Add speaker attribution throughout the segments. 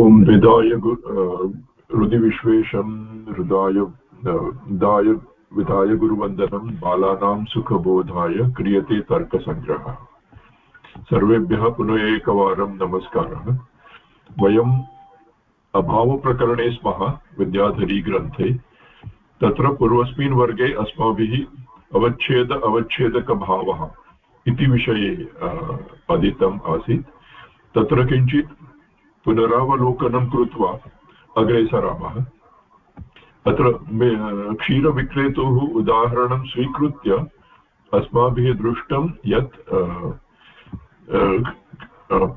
Speaker 1: ॐ विदाय हृदि विश्वेशं हृदाय विदाय विधाय गुरुवन्दनं बालानां सुखबोधाय क्रियते तर्कसङ्ग्रहः सर्वेभ्यः पुनः एकवारं नमस्कारः। वयम् अभावप्रकरणे स्मः विद्याधरीग्रन्थे। तत्र पूर्वस्मिन् वर्गे अस्माभिः अवच्छेद अवच्छेदकभावः इति विषये पठितम् आसीत्। तत्र किञ्चित् पुनरावलोकनं कृत्वा अग्रे सरामः अत्र क्षीरविक्रेतुः उदाहरणं स्वीकृत्य अस्माभिः दृष्टं यत्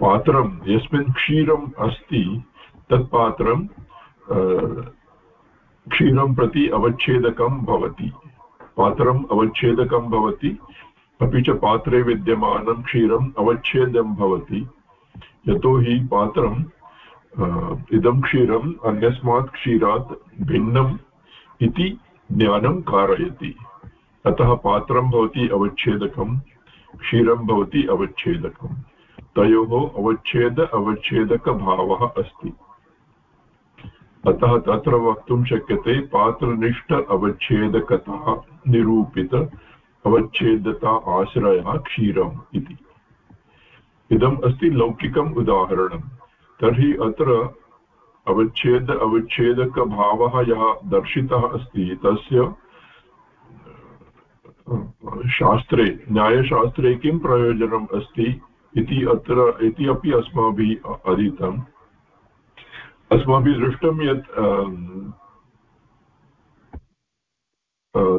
Speaker 1: पात्रं यस्मिन् क्षीरम् अस्ति, तत् पात्रं क्षीरं प्रति अवच्छेदकं भवति। पात्रम् अवच्छेदकं भवति, अपि च पात्रे विद्यमानं क्षीरम् अवच्छेदं भवति। यतोहि पात्रम् इदं क्षीरम् अन्यस्मात् क्षीरात् भिन्नम् इति ज्ञानं कारयति। अतः पात्रं भवति अवच्छेदकं क्षीरं भवति अवच्छेदकं तयोः अवच्छेद अवच्छेदकभावः अस्ति। अतः तत्र वक्तुं शक्यते पात्रनिष्ठ अवच्छेदकता निरूपित अवच्छेदता आश्रयः क्षीरम् इति। इदम् अस्ति लौकिकम् उदाहरणं तर्हि अत्र अवच्छेद, अवच्छेदकभावः यः दर्शितः अस्ति, तस्य शास्त्रे, न्यायशास्त्रे किं प्रयोजनम् अस्ति इति अत्र, इति अपि अस्माभिः अधीतम्। अस्माभिः दृष्टं यत्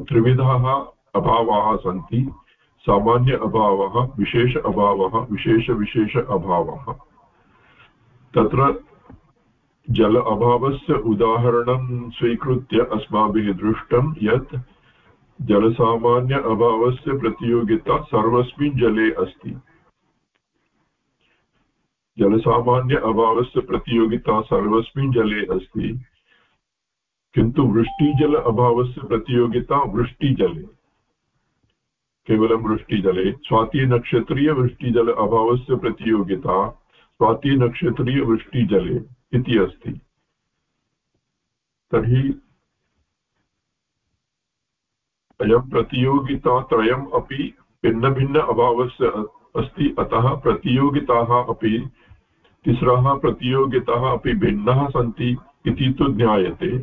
Speaker 1: त्रिविधाः अभावाः सन्ति। सामान्य अभावः, विशेष अभावः विशेषविशेष अभावः। तत्र जल अभावस्य उदाहरणं स्वीकृत्य अस्माभिः दृष्टं यत् जलसामान्य अभावस्य प्रतियोगिता सर्वस्मिन् जले अस्ति। जलसामान्य अभावस्य प्रतियोगिता सर्वस्मिन् जले अस्ति, किन्तु वृष्टिजल अभावस्य प्रतियोगिता वृष्टिजले। केवलं वृष्टिजले. स्वातिनक्षत्रीयवृष्टिजल अभावस्य प्रतियोगिता स्वातिनक्षत्रीयवृष्टिजले इति अस्ति। तर्हि अयं प्रतियोगितात्रयम् अपि भिन्नभिन्न अभावस्य अस्ति, अतः प्रतियोगिताः अपि, तिस्रः प्रतियोगिताः अपि भिन्नाः सन्ति इति तु ज्ञायते।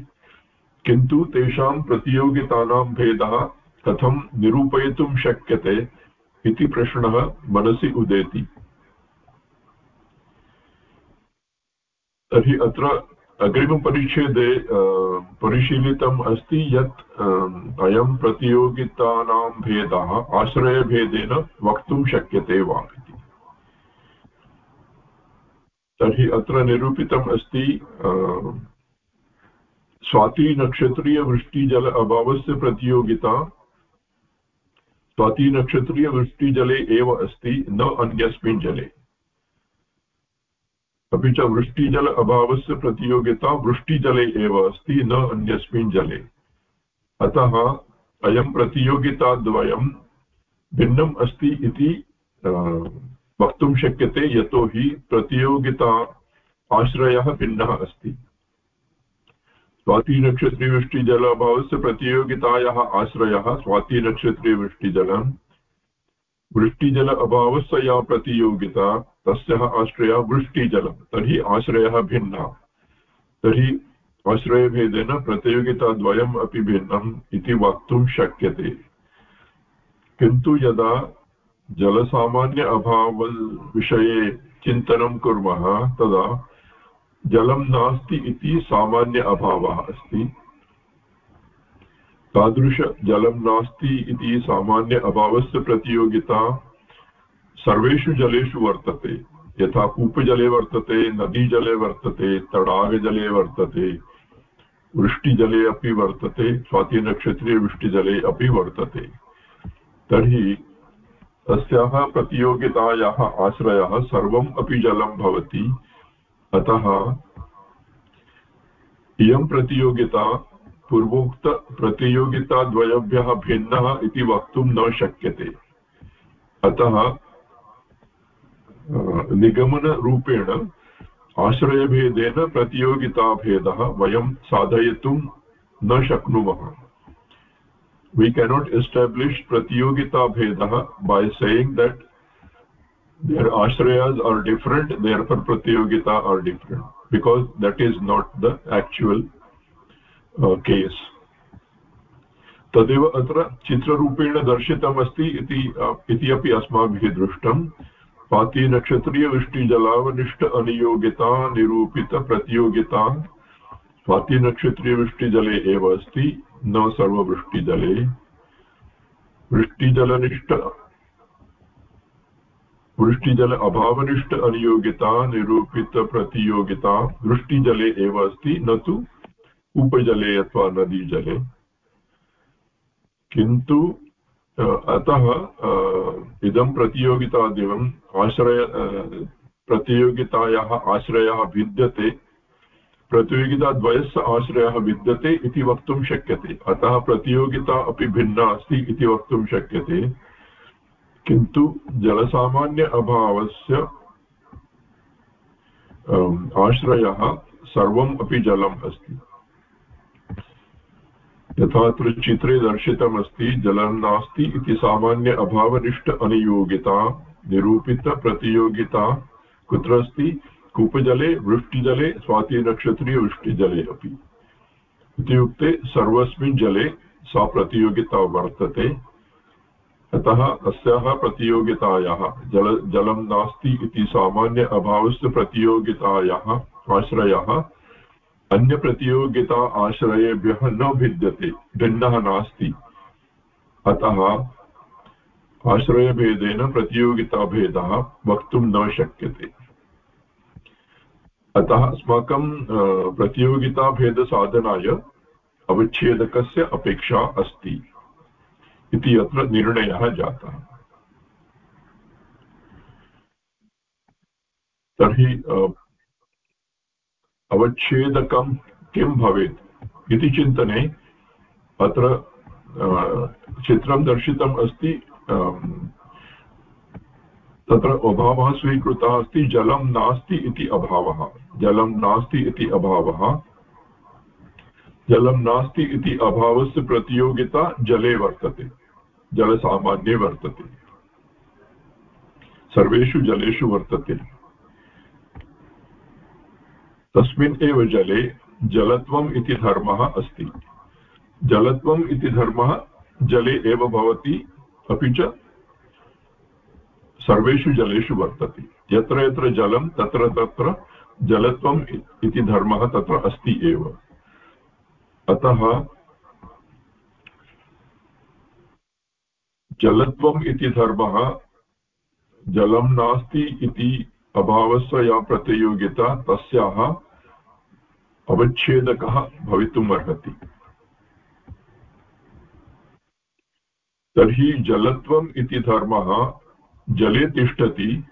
Speaker 1: किन्तु तेषां प्रतियोगितानां भेदः कथं निरूपयितुं शक्यते इति प्रश्नः मनसि उदेति। तर्हि अत्र अग्रिमपरिच्छेदे परिशीलितम् अस्ति यत् अयं प्रतियोगितानां भेदः, आश्रयभेदेन वक्तुं शक्यते वा इति। तर्हि अत्र निरूपितम् अस्ति स्वातिनक्षत्रीयवृष्टिजल अभावस्य प्रतियोगिता स्वातिनक्षत्रीयवृष्टिजले एव अस्ति, न अन्यस्मिन् जले। अपि च वृष्टिजल अभावस्य प्रतियोगिता वृष्टिजले एव अस्ति, न अन्यस्मिन् जले। अतः अयं प्रतियोगिताद्वयं भिन्नम् अस्ति इति वक्तुं शक्यते, यतोहि प्रतियोगिता आश्रयः भिन्नः अस्ति। स्वातिनक्षत्रिवृष्टिजलाभावस्य प्रतियोगितायाः आश्रयः स्वातिनक्षत्रिवृष्टिजलम्। वृष्टिजल अभावस्य या प्रतियोगिता, तस्याः आश्रयः वृष्टिजलं तर्हि आश्रयः भिन्नः। तर्हि आश्रयभेदेन प्रतियोगिताद्वयम् अपि भिन्नम् इति वक्तुं शक्यते। किन्तु यदा जलसामान्य अभावविषये चिन्तनं कुर्मः, तदा जलं नास्ति इति सामान्य अभावः अस्ति। तादृशजलं नास्ति इति सामान्य अभावस्य प्रतियोगिता सर्वेषु जलेषु वर्तते। यथा कूपजले वर्तते, नदीजले वर्तते, तडागजले वर्तते, वृष्टिजले अपि वर्तते स्वातिनक्षत्रीयवृष्टिजले अपि वर्तते। तर्हि तस्याः प्रतियोगितायाः आश्रयः सर्वम् अपि जलं भवति। अतः इयं प्रतियोगिता पूर्वोक्तप्रतियोगिताद्वयभ्यः भिन्नः इति वक्तुं न शक्यते। अतः निगमनरूपेण आश्रयभेदेन प्रतियोगिताभेदः वयं साधयितुं न शक्नुमः। We cannot establish pratiyogita bhedah by saying that their ashrayas are different therefore pratiyogita are different because that is not the actual uh, case. तदेव अत्र चित्ररूपेण दर्शितमस्ति इति अपि अस्माभिः दृष्टं स्वातिनक्षत्रीयवृष्टिजलावनिष्ठ अनियोगिता निरूपितप्रतियोगिता स्वातिनक्षत्रीयवृष्टिजले एव अस्ति न सर्ववृष्टिजले वृष्टिजलनिष्ठ वृष्टिजल अभावनिष्ठ अनियोगिता निरूपितप्रतियोगिता वृष्टिजले एव अस्ति, न तु उपजले अथवा नदीजले किन्तु अतः इदं प्रतियोगितादिवम् आश्रय प्रतियोगितायाः आश्रयः भिद्यते, प्रतियोगिताद्वयस्य आश्रयः विद्यते इति वक्तुं शक्यते। अतः प्रतियोगिता अपि भिन्ना अस्ति इति वक्तुं शक्यते। किन्तु जलसामान्य अभावस्य आश्रयः सर्वम् अपि जलम् अस्ति। यथा चित्रे दर्शितमस्ति, जलं नास्ति इति सामान्य अभावनिष्ठ अनियोगिता निरूपितप्रतियोगिता कुत्र अस्ति कूपजले, वृष्टिजले स्वातिनक्षत्रीयवृष्टिजले अपि। इत्युक्ते सर्वस्मिन् जले सा प्रतियोगिता वर्तते। अतः अस्याः प्रतियोगितायाः जल, जलं नास्ति इति सामान्य अभावस्य प्रतियोगितायाः आश्रयः अन्यप्रतियोगिता आश्रयेभ्यः न भिद्यते, भिन्नः नास्ति। अतः आश्रयभेदेन प्रतियोगिताभेदः वक्तुं न शक्यते। अतः अस्माकं प्रतियोगिताभेदसाधनाय अवच्छेदकस्य अपेक्षा अस्ति। इति अत्र निर्णयः जातः। तर्हि अवच्छेदकं किं भवेत् इति चिन्तने अत्र चित्रं दर्शितम् अस्ति तत्र अभावः स्वीकृतः अस्ति, जलं नास्ति इति अभावः। जलं नास्ति इति अभावः। जलं नास्ति इति अभावस्य प्रतियोगिता जले वर्तते। जलसामान्ये वर्तते। सर्वेषु जलेषु वर्तते। तस्मिन् एव जले जलत्वम् इति धर्मः अस्ति। जलत्वम् इति धर्मः जले एव भवति, अपि च सर्वेषु जलेषु वर्तते। यत्र यत्र जलं, तत्र तत्र जलत्वम् इति धर्मः तत्र अस्ति एव। अतः जलत्वम् इति धर्मः, जलं नास्ति इति अभावस्य या प्रतियोगिता, तस्याः अवच्छेदकः भवितुम् अर्हति तर्हि जलत्वम् इति धर्मः जले तिष्ठति,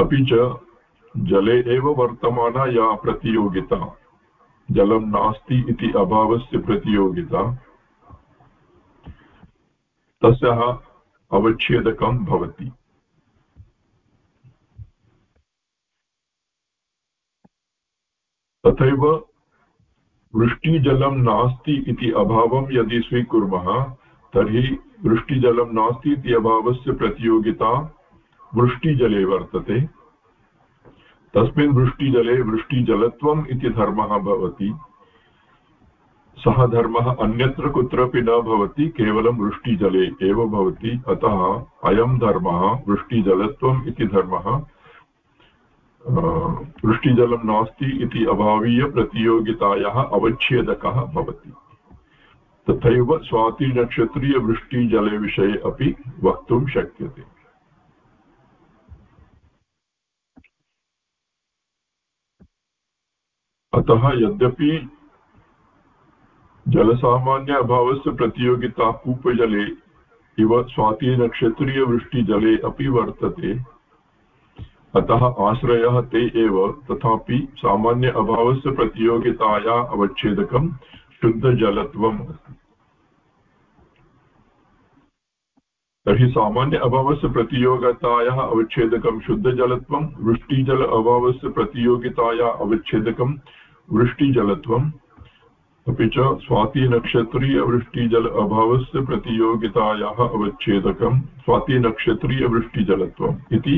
Speaker 1: अपि च जले एव वर्तमाना या प्रतियोगिता, जलं नास्ति इति अभावस्य प्रतियोगिता। तस्याः अवच्छेदकं भवति। तथैव वृष्टिजलं नास्ति इति अभावं यदि स्वीकुर्मः, तर्हि वृष्टिजलं नास्ति इति अभावस्य प्रतियोगिता वृष्टिजले वर्तते। तस्मिन् वृष्टिजले वृष्टिजलत्वम् इति धर्मः भवति। सः धर्मः अन्यत्र कुत्रापि न भवति, केवलं वृष्टिजले एव भवति। अतः अयं धर्मः वृष्टिजलत्वम् इति धर्मः वृष्टिजलं नास्ति इति अभावीयप्रतियोगितायाः अवच्छेदकः भवति। तथैव स्वातिनक्षत्रीयवृष्टिजले विषये अपि वक्तुं शक्यते। अतः यद्यपि जलसामान्य अभावस्य प्रतियोगिता कूपजले इव स्वातिनक्षत्रीयवृष्टिजले अपि वर्तते। अतः आश्रयः ते एव, तथापि सामान्य अभावस्य प्रतियोगिताया अवच्छेदकं शुद्धजलत्वम्। तर्हि सामान्य अभावस्य प्रतियोगितायाः अवच्छेदकं शुद्धजलत्वं वृष्टिजल अभावस्य प्रतियोगिताया अवच्छेदकं वृष्टिजलत्वम्। अपि च स्वातिनक्षत्रीयवृष्टिजल अभावस्य प्रतियोगितायाः अवच्छेदकं स्वातिनक्षत्रीयवृष्टिजलत्वम् इति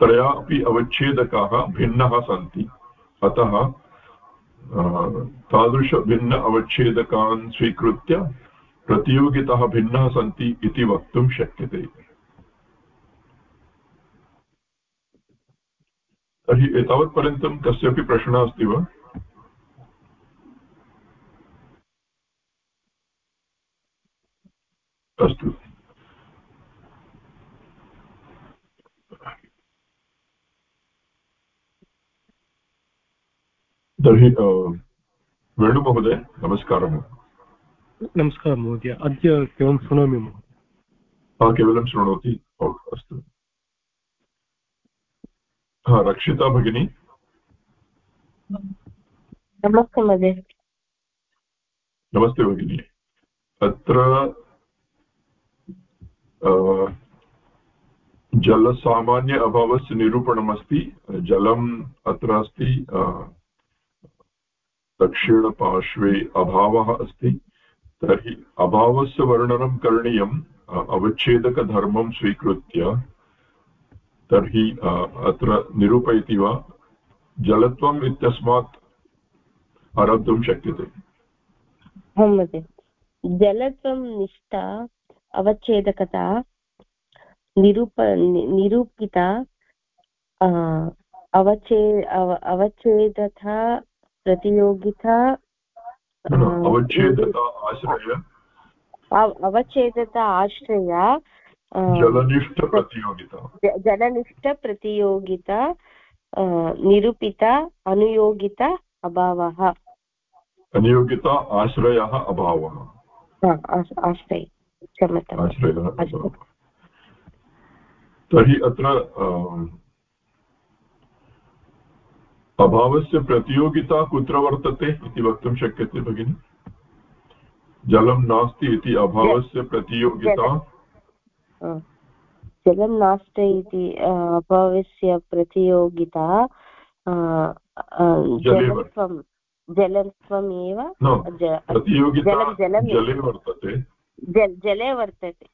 Speaker 1: त्रया अपि अवच्छेदकाः भिन्नाः सन्ति। अतः तादृशभिन्न अवच्छेदकान् स्वीकृत्य प्रतियोगिताः भिन्नाः सन्ति इति वक्तुं शक्यते। तर्हि एतावत्पर्यन्तं कस्यापि प्रश्नः अस्ति वा? अस्तु तर्हि वेणुमहोदय नमस्कारः।
Speaker 2: नमस्कारः महोदय। अद्य केवलं शृणोमि
Speaker 1: महोदय। केवलं शृणोति। अस्तु। हा रक्षिता भगिनी।
Speaker 3: नमस्ते महोदय।
Speaker 1: नमस्ते भगिनी। अत्र जलसामान्य अभावस्य निरूपणमस्ति, जलम् अत्र अस्ति दक्षिणपार्श्वे अभावः अस्ति, तर्हि अभावस्य वर्णनं करणीयम् अवच्छेदकधर्मं स्वीकृत्य, तर्हि अत्र निरूपयति वा? जलत्वम् इत्यस्मात् आरब्धुं शक्यते।
Speaker 3: जलत्वं निष्ठा अवच्छेदकता निरूप निरूपिता अवच्छे अवच्छेदता प्रतियोगिता
Speaker 1: अवच्छेदता आश्रय।
Speaker 3: अवच्छेदता आश्रय
Speaker 1: जलनिष्ठप्रतियोगिता
Speaker 3: जलनिष्ठप्रतियोगिता निरूपिता अनुयोगिता अभावः।
Speaker 1: अनुयोगिता आश्रयः अभावः।
Speaker 3: आश्रय। क्षम्यताम्
Speaker 1: तर्हि अत्र अभावस्य प्रतियोगिता कुत्र वर्तते इति वक्तुं शक्यते भगिनि। जलं नास्ति इति अभावस्य प्रतियोगिता।
Speaker 3: जलं नास्ति इति अभावस्य प्रतियोगिता जलत्वं जलत्वम् एव
Speaker 1: जले वर्तते।
Speaker 3: जले वर्तते।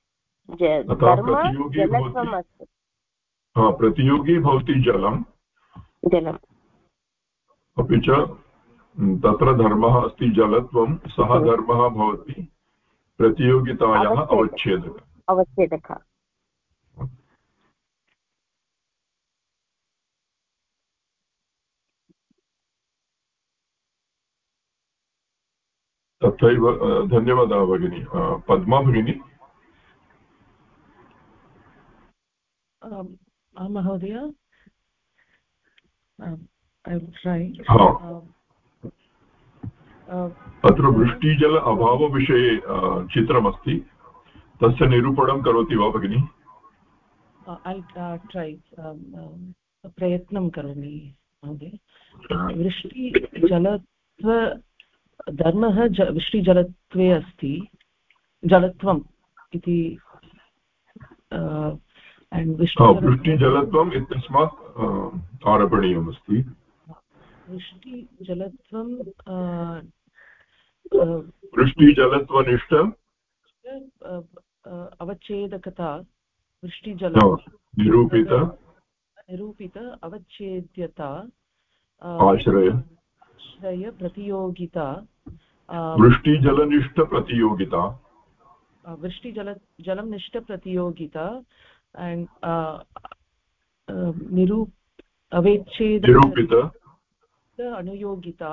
Speaker 3: जलत्वम् अस्ति।
Speaker 1: प्रतियोगी भवति जलं
Speaker 3: जलम्।
Speaker 1: अपि च तत्र धर्मः अस्ति जलत्वं सः धर्मः भवति। प्रतियोगितायाः अवच्छेदकः।
Speaker 3: अवच्छेदकः।
Speaker 1: तथैव धन्यवादः भगिनि। पद्मा भगिनी?
Speaker 4: महोदय।
Speaker 1: अत्र वृष्टिजल अभावविषये चित्रमस्ति। तस्य निरूपणं करोति वा भगिनि?
Speaker 4: प्रयत्नं करोमि महोदय। वृष्टिजलत्व धर्मः वृष्टिजलत्वे अस्ति जलत्वम् इति
Speaker 1: वृष्टिजलत्वम् इत्यस्मात् आरभणीयमस्ति
Speaker 4: वृष्टिजलत्वं
Speaker 1: वृष्टिजलत्वनिष्ठ।
Speaker 4: अवच्छेदकता वृष्टिजल
Speaker 1: निरूपित।
Speaker 4: निरूपित अवच्छेद्यता
Speaker 1: आश्रय।
Speaker 4: आश्रय प्रतियोगिता
Speaker 1: वृष्टिजलनिष्ठप्रतियोगिता
Speaker 4: वृष्टिजल जलं निष्ठप्रतियोगिता and निरूप अवेच्छेद
Speaker 1: निरूपित।
Speaker 4: अनुयोगिता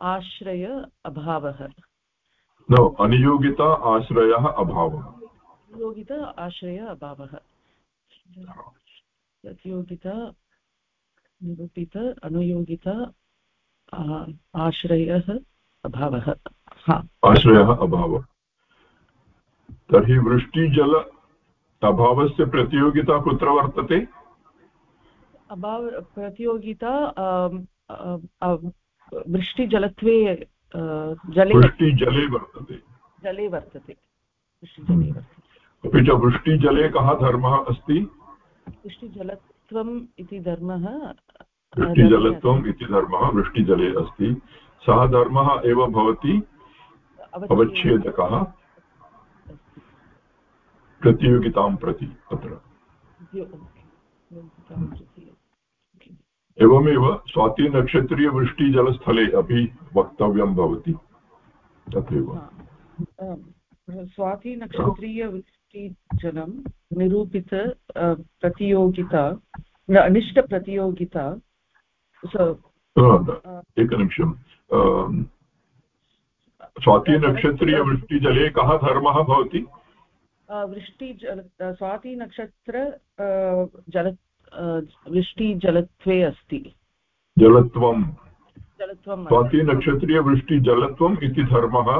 Speaker 4: आश्रय अभावः।
Speaker 1: अनुयोगिता आश्रयः अभावः।
Speaker 4: अनुयोगिता आश्रय अभावः। प्रतियोगिता निरूपित अनुयोगिता आश्रयः अभावः।
Speaker 1: आश्रयः अभावः। तर्हि वृष्टिजल अभावस्य प्रतियोगिता कुत्र वर्तते?
Speaker 4: अभाव प्रतियोगिता वृष्टिजलत्वे जले
Speaker 1: वृष्टिजले वर्तते।
Speaker 4: जले वर्तते। वृष्टिजले वर्तते।
Speaker 1: अपि च वृष्टिजले कः धर्मः अस्ति?
Speaker 4: वृष्टिजलत्वम् इति धर्मः
Speaker 1: वृष्टिजलत्वम् इति धर्मः वृष्टिजले अस्ति। सः धर्मः एव भवति अवच्छेदकः। प्रतियोगितां प्रति तत्र। एवमेव स्वातिनक्षत्रीयवृष्टिजलस्थले अपि वक्तव्यं भवति। तथैव।
Speaker 4: स्वातिनक्षत्रीयवृष्टिजलं निरूपित प्रतियोगिता अनिष्टप्रतियोगिता
Speaker 1: एकनिमिषं स्वातिनक्षत्रीयवृष्टिजले कः धर्मः भवति
Speaker 4: वृष्टिजल स्वातिनक्षत्र जल वृष्टिजलत्वे अस्ति
Speaker 1: जलत्वं
Speaker 4: जलत्वं
Speaker 1: स्वातिनक्षत्रीयवृष्टिजलत्वम् इति धर्मः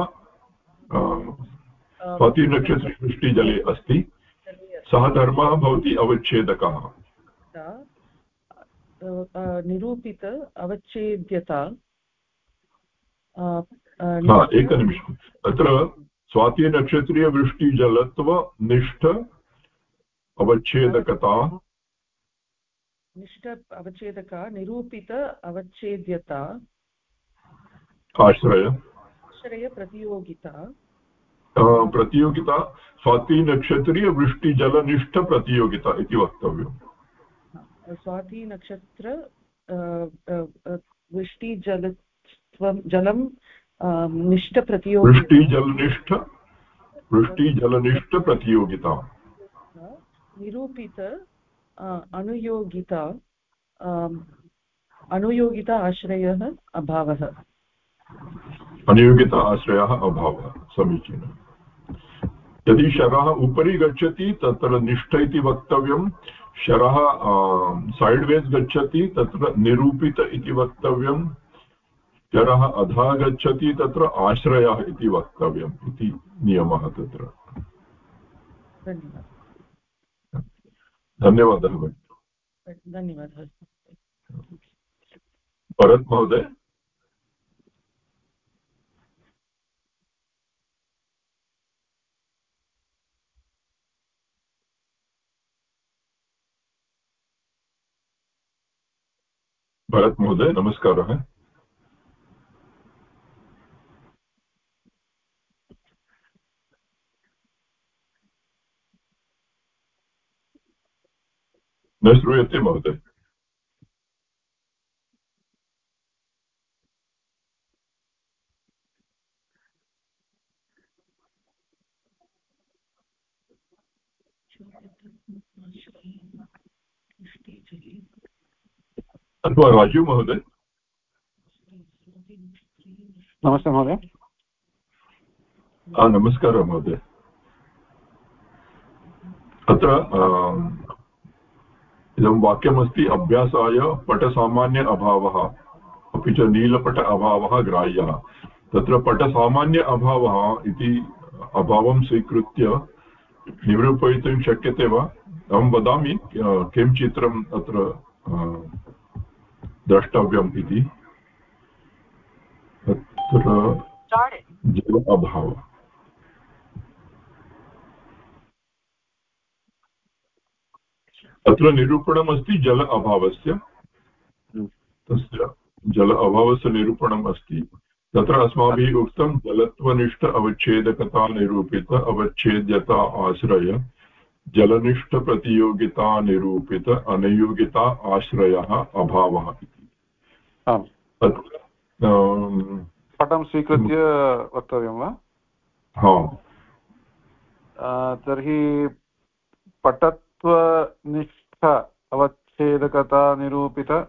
Speaker 1: स्वातिनक्षत्रीयवृष्टिजले अस्ति सः धर्मः भवति अवच्छेदकः
Speaker 4: निरूपित अवच्छेद्यता।
Speaker 1: एकनिमिषम् अत्र स्वातिनक्षत्रीयवृष्टिजलत्वनिष्ठ अवच्छेदकता।
Speaker 4: निष्ठ अवच्छेदका निरूपित अवच्छेद्यता।
Speaker 1: आश्रय।
Speaker 4: आश्रयप्रतियोगिता
Speaker 1: प्रतियोगिता। स्वातिनक्षत्रीयवृष्टिजलनिष्ठप्रतियोगिता इति वक्तव्यम्।
Speaker 4: स्वातिनक्षत्र वृष्टिजलत्वं जलं निष्ठप्रतियोगिता
Speaker 1: वृष्टिजलनिष्ठ वृष्टिजलनिष्ठप्रतियोगिता
Speaker 4: निरूपित अनुयोगिता अनुयोगिता आश्रयः अभावः।
Speaker 1: अनुयोगिता आश्रयः अभावः समीचीनम्। यदि शरः उपरि गच्छति तत्र निष्ठ इति वक्तव्यं शरः सैड्वेस् गच्छति तत्र निरूपित इति वक्तव्यं। शरः अधः गच्छति तत्र आश्रयः इति वक्तव्यम् इति नियमः तत्र। धन्यवादः। भगिनि।
Speaker 4: धन्यवादः।
Speaker 1: भरत् महोदय भरत् महोदय नमस्कारः न श्रूयते महोदय। अथवा राजु महोदय
Speaker 5: नमस्ते महोदय।
Speaker 1: नमस्कारः महोदय। अत्र इदं वाक्यमस्ति अभ्यासाय पटसामान्य अभावः। अपि च नीलपट अभावः ग्राह्यः। तत्र पटसामान्य अभावः इति अभावं स्वीकृत्य निरूपयितुं शक्यते वा? अहं वदामि किं चित्रम् अत्र द्रष्टव्यम् इति। तत्र जल अभावः। अत्र निरूपणमस्ति जल अभावस्य। तस्य जल अभावस्य निरूपणम् अस्ति तत्र अस्माभिः उक्तं जलत्वनिष्ठ अवच्छेदकता निरूपित, अवच्छेद्यता आश्रय, जलनिष्ठप्रतियोगिता निरूपित, अनयोगिता आश्रयः अभावः इति।
Speaker 5: पटं स्वीकृत्य वक्तव्यं वा?
Speaker 1: हा।
Speaker 5: तर्हि पटत्वनिष्ठ अवच्छेदकता निरूपित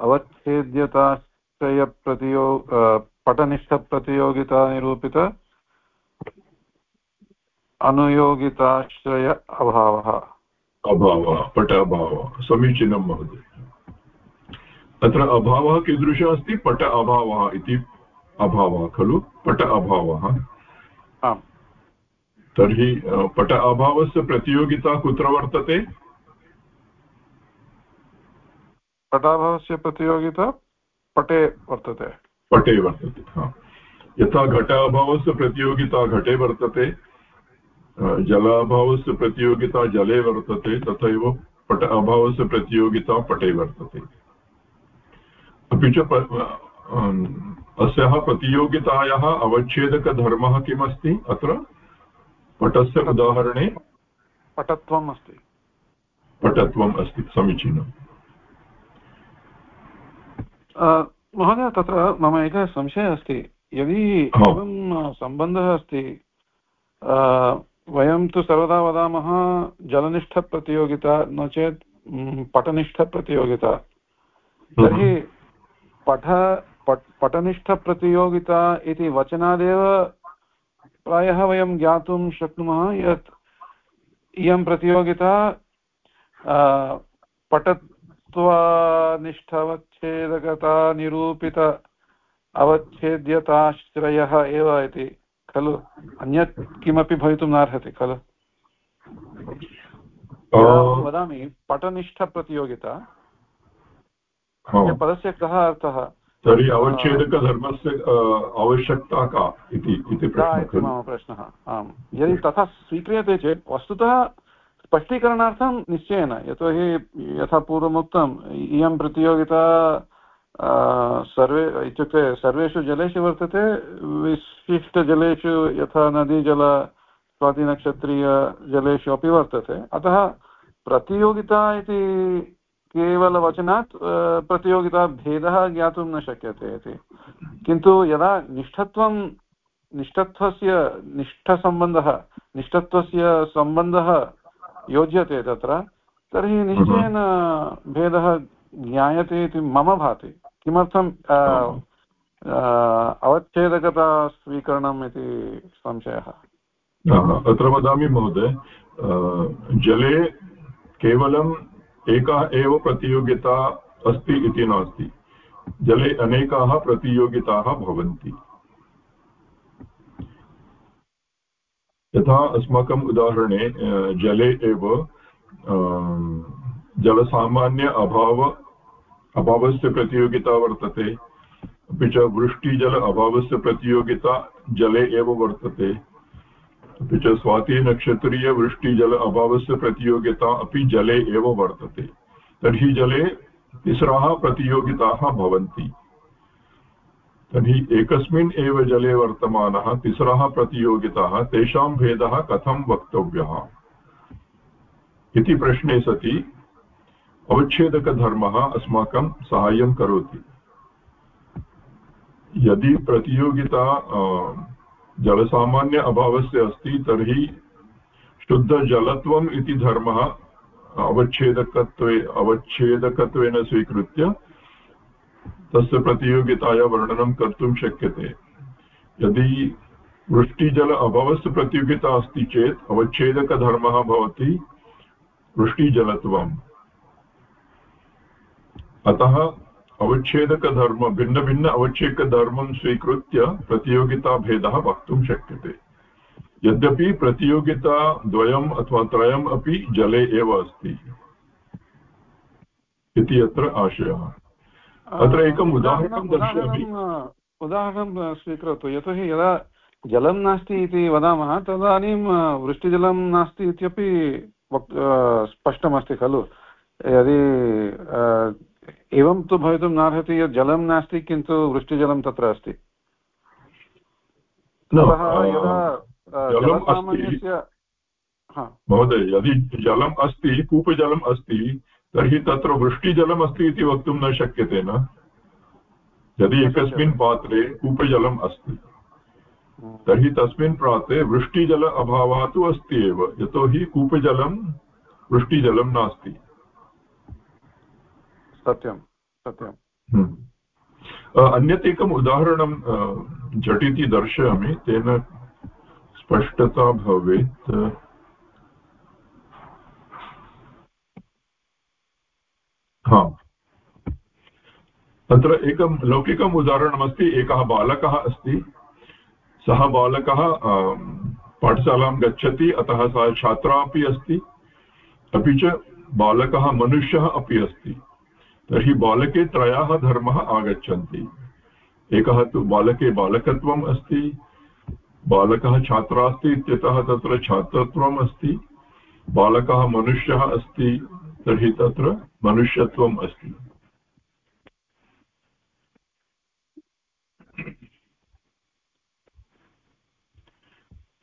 Speaker 5: अवच्छेद्यताश्रयप्रतियो पटनिष्ठप्रतियोगिता निरूपित अनुयोगिताश्रय अभावः।
Speaker 1: अभावः पट अभावः समीचीनं महोदय। अत्र अभावः कीदृशः अस्ति? पट अभावः इति अभावः खलु? पट अभावः। तर्हि पट अभावस्य प्रतियोगिता कुत्र वर्तते?
Speaker 5: पटाभावस्य प्रतियोगिता पटे वर्तते।
Speaker 1: पटे वर्तते हा। यथा घट अभावस्य प्रतियोगिता घटे वर्तते जलाभावस्य प्रतियोगिता जले वर्तते तथैव पट अभावस्य प्रतियोगिता पटे वर्तते। अपि च अस्याः प्रतियोगितायाः अवच्छेदकधर्मः किमस्ति? अत्र पटस्य उदाहरणे
Speaker 5: पटत्वम् अस्ति।
Speaker 1: पटत्वम् अस्ति समीचीनम्।
Speaker 5: महोदय तत्र मम एकः संशयः अस्ति। यदि एवं सम्बन्धः अस्ति वयं तु सर्वदा वदामः जलनिष्ठप्रतियोगिता नो चेत् पटनिष्ठप्रतियोगिता। तर्हि पठ पटनिष्ठप्रतियोगिता इति वचनादेव प्रायः वयं ज्ञातुं शक्नुमः यत् इयं प्रतियोगिता पटत्वानिष्ठवच्छेदकता निरूपित अवच्छेद्यताश्रयः एव इति खलु? अन्यत् किमपि भवितुं नार्हति खलु? वदामि पटनिष्ठप्रतियोगिता पदस्य कः अर्थः?
Speaker 1: तर्हि अवच्छेदकधर्मस्य आवश्यकता का इति
Speaker 5: मम प्रश्नः। आम्। यदि तथा स्वीक्रियते चेत् वस्तुतः स्पष्टीकरणार्थं निश्चयेन यतोहि यथा पूर्वमुक्तम् इयं प्रतियोगिता सर्वे इत्युक्ते सर्वेषु जलेषु वर्तते विशिष्टजलेषु यथा नदीजल स्वातिनक्षत्रीयजलेषु अपि वर्तते। अतः प्रतियोगिता इति केवलवचनात् प्रतियोगिताभेदः ज्ञातुं न शक्यते इति। किन्तु यदा निष्ठत्वं, निष्ठत्वस्य निष्ठसम्बन्धः, निष्ठत्वस्य सम्बन्धः योज्यते तत्र, तर्हि निश्चयेन भेदः ज्ञायते इति मम भाति। किमर्थं अवच्छेदकता स्वीकरणम् इति संशयः?
Speaker 1: अत्र वदामि महोदय जले केवलम् एका एव प्रतियोगिता अस्ति इति नास्ति। जले अनेकाः प्रतियोगिताः भवन्ति। यथा अस्माकम् उदाहरणे जले एव जलसामान्य अभाव, अभावस्य प्रतियोगिता वर्तते। अपि च वृष्टिजल अभावस्य प्रतियोगिता जले एव वर्तते। अपि च स्वातिनक्षत्रीयवृष्टिजल अभावस्य प्रतियोगिता अपि जले एव वर्तते। तर्हि जले तिस्राः प्रतियोगिताः भवन्ति। तर्हि एकस्मिन् एव जले वर्तमानः तिस्रः प्रतियोगिताः, तेषां भेदः कथं वक्तव्यः? इति प्रश्ने सति। अवच्छेदकधर्मः अस्माकं साहाय्यं करोति। यदि प्रतियोगिता जलसामान्य अभावस्य अस्ति, तर्हि शुद्धजलत्वम् इति धर्मः अवच्छेदकत्वे, अवच्छेदकत्वेन स्वीकृत्य तस्य प्रतियोगिताया वर्णनं कर्तुं शक्यते। यदि वृष्टिजल अभावस्य प्रतियोगिता अस्ति चेत् अवच्छेदकधर्मः भवति वृष्टिजलत्वम्। अतः अवच्छेदकधर्म भिन्नभिन्न अवच्छेदकधर्मं स्वीकृत्य प्रतियोगिताभेदः वक्तुं शक्यते। यद्यपि प्रतियोगिता द्वयम् अथवा त्रयम् अपि जले एव अस्ति इति अत्र आशयः। अत्र एकम् उदाहरणं दर्शयामि।
Speaker 5: उदाहरणं स्वीकरोतु। यतोहि यदा जलं नास्ति इति वदामः तदानीं वृष्टिजलं नास्ति इत्यपि वक् स्पष्टमस्ति खलु। यदि एवं तु भवितुं नार्हति यत् जलं नास्ति किन्तु वृष्टिजलं तत्र अस्ति।
Speaker 1: महोदय यदि जलम् अस्ति कूपजलम् अस्ति तर्हि तत्र वृष्टिजलम् अस्ति इति वक्तुं न शक्यते न? यदि एकस्मिन् पात्रे कूपजलम् अस्ति तर्हि तस्मिन् प्राते वृष्टिजल अभावः तु अस्ति एव यतोहि कूपजलं वृष्टिजलं नास्ति।
Speaker 5: सत्यं सत्यं।
Speaker 1: हम्म। अन्यत् एकम् उदाहरणं झटिति दर्शयामि, तेन स्पष्टता भवेत्। हा। तत्र एकं लौकिकम् उदाहरणमस्ति, एकः बालकः अस्ति। सः बालकः पाठशालां गच्छति, अतः सः छात्रा अपि अस्ति, अपि च बालकः मनुष्यः अपि अस्ति। तर्हि बालके त्रयाः धर्मः आगच्छन्ति। एकः तु बालके बालकत्वम् अस्ति, बालकः छात्रः अस्ति इत्यतः तत्र छात्रत्वम् अस्ति, बालकः मनुष्यः अस्ति तर्हि तत्र मनुष्यत्वम् अस्ति।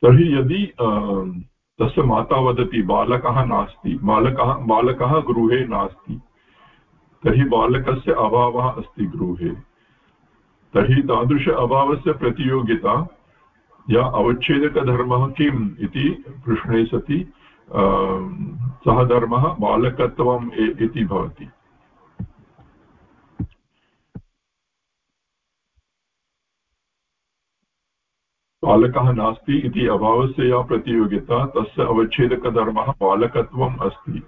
Speaker 1: तर्हि यदि तस्य माता वदति, बालकः नास्ति, बालकः बालकः गृहे नास्ति तर्हि बालकस्य अभावः अस्ति गृहे तर्हि तादृश अभावस्य प्रतियोगिता, या अवच्छेदकधर्मः किम् इति प्रश्ने सति सः धर्मः बालकत्वम् इति भवति। बालकः नास्ति इति अभावस्य या प्रतियोगिता, तस्य अवच्छेदकधर्मः बालकत्वम् अस्ति।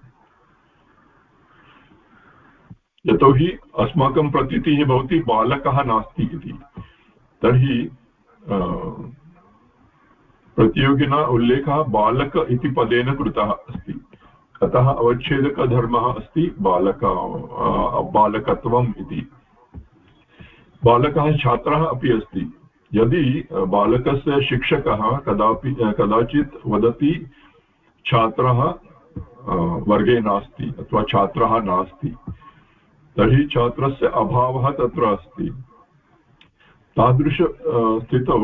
Speaker 1: यतोहि अस्माकं प्रतीतिः भवति, बालकः नास्ति इति। तर्हि प्रतियोगिना उल्लेखः बालक इति पदेन कृतः अस्ति। अतः अवच्छेदकधर्मः अस्ति बालक बालकत्वम् इति। बालकः छात्रः अपि अस्ति। यदि बालकस्य शिक्षकः कदापि कदाचित् वदति, छात्रः वर्गे नास्ति अथवा छात्रः नास्ति तर्हि छात्रस्य अभावः तत्र अस्ति। तादृश स्थितौ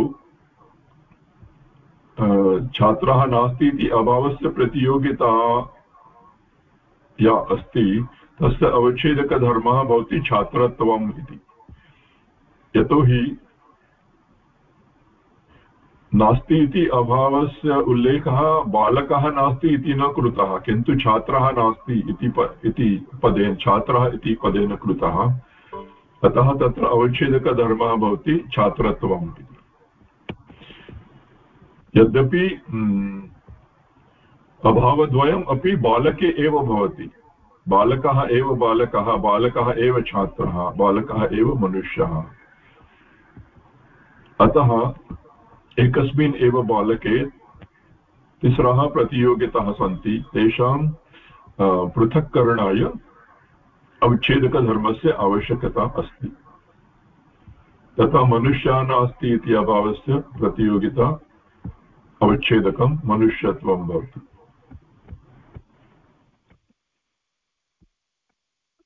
Speaker 1: छात्रः नास्ति इति अभावस्य प्रतियोगिता या अस्ति, तस्य अवच्छेदकधर्मः भवति छात्रत्वम् इति। यतोहि नास्ति इति अभावस्य उल्लेखः बालकः नास्ति इति न कृतः, किन्तु छात्रः नास्ति इति इति पदेन, छात्रः इति पदेन कृतः। अतः तत्र अवच्छेदकधर्मः भवति छात्रत्वम् इति। यद्यपि अभावद्वयम् अपि बालके एव भवति। बालकः एव बालकः बालकः एव छात्रः, बालकः एव मनुष्यः। अतः एकस्मिन् एव बालके तिस्रः प्रतियोगिताः सन्ति। तेषां पृथक्करणाय अवच्छेदकधर्मस्य आवश्यकता अस्ति। तथा मनुष्या नास्ति इति अभावस्य प्रतियोगिता अवच्छेदकं मनुष्यत्वं भवति।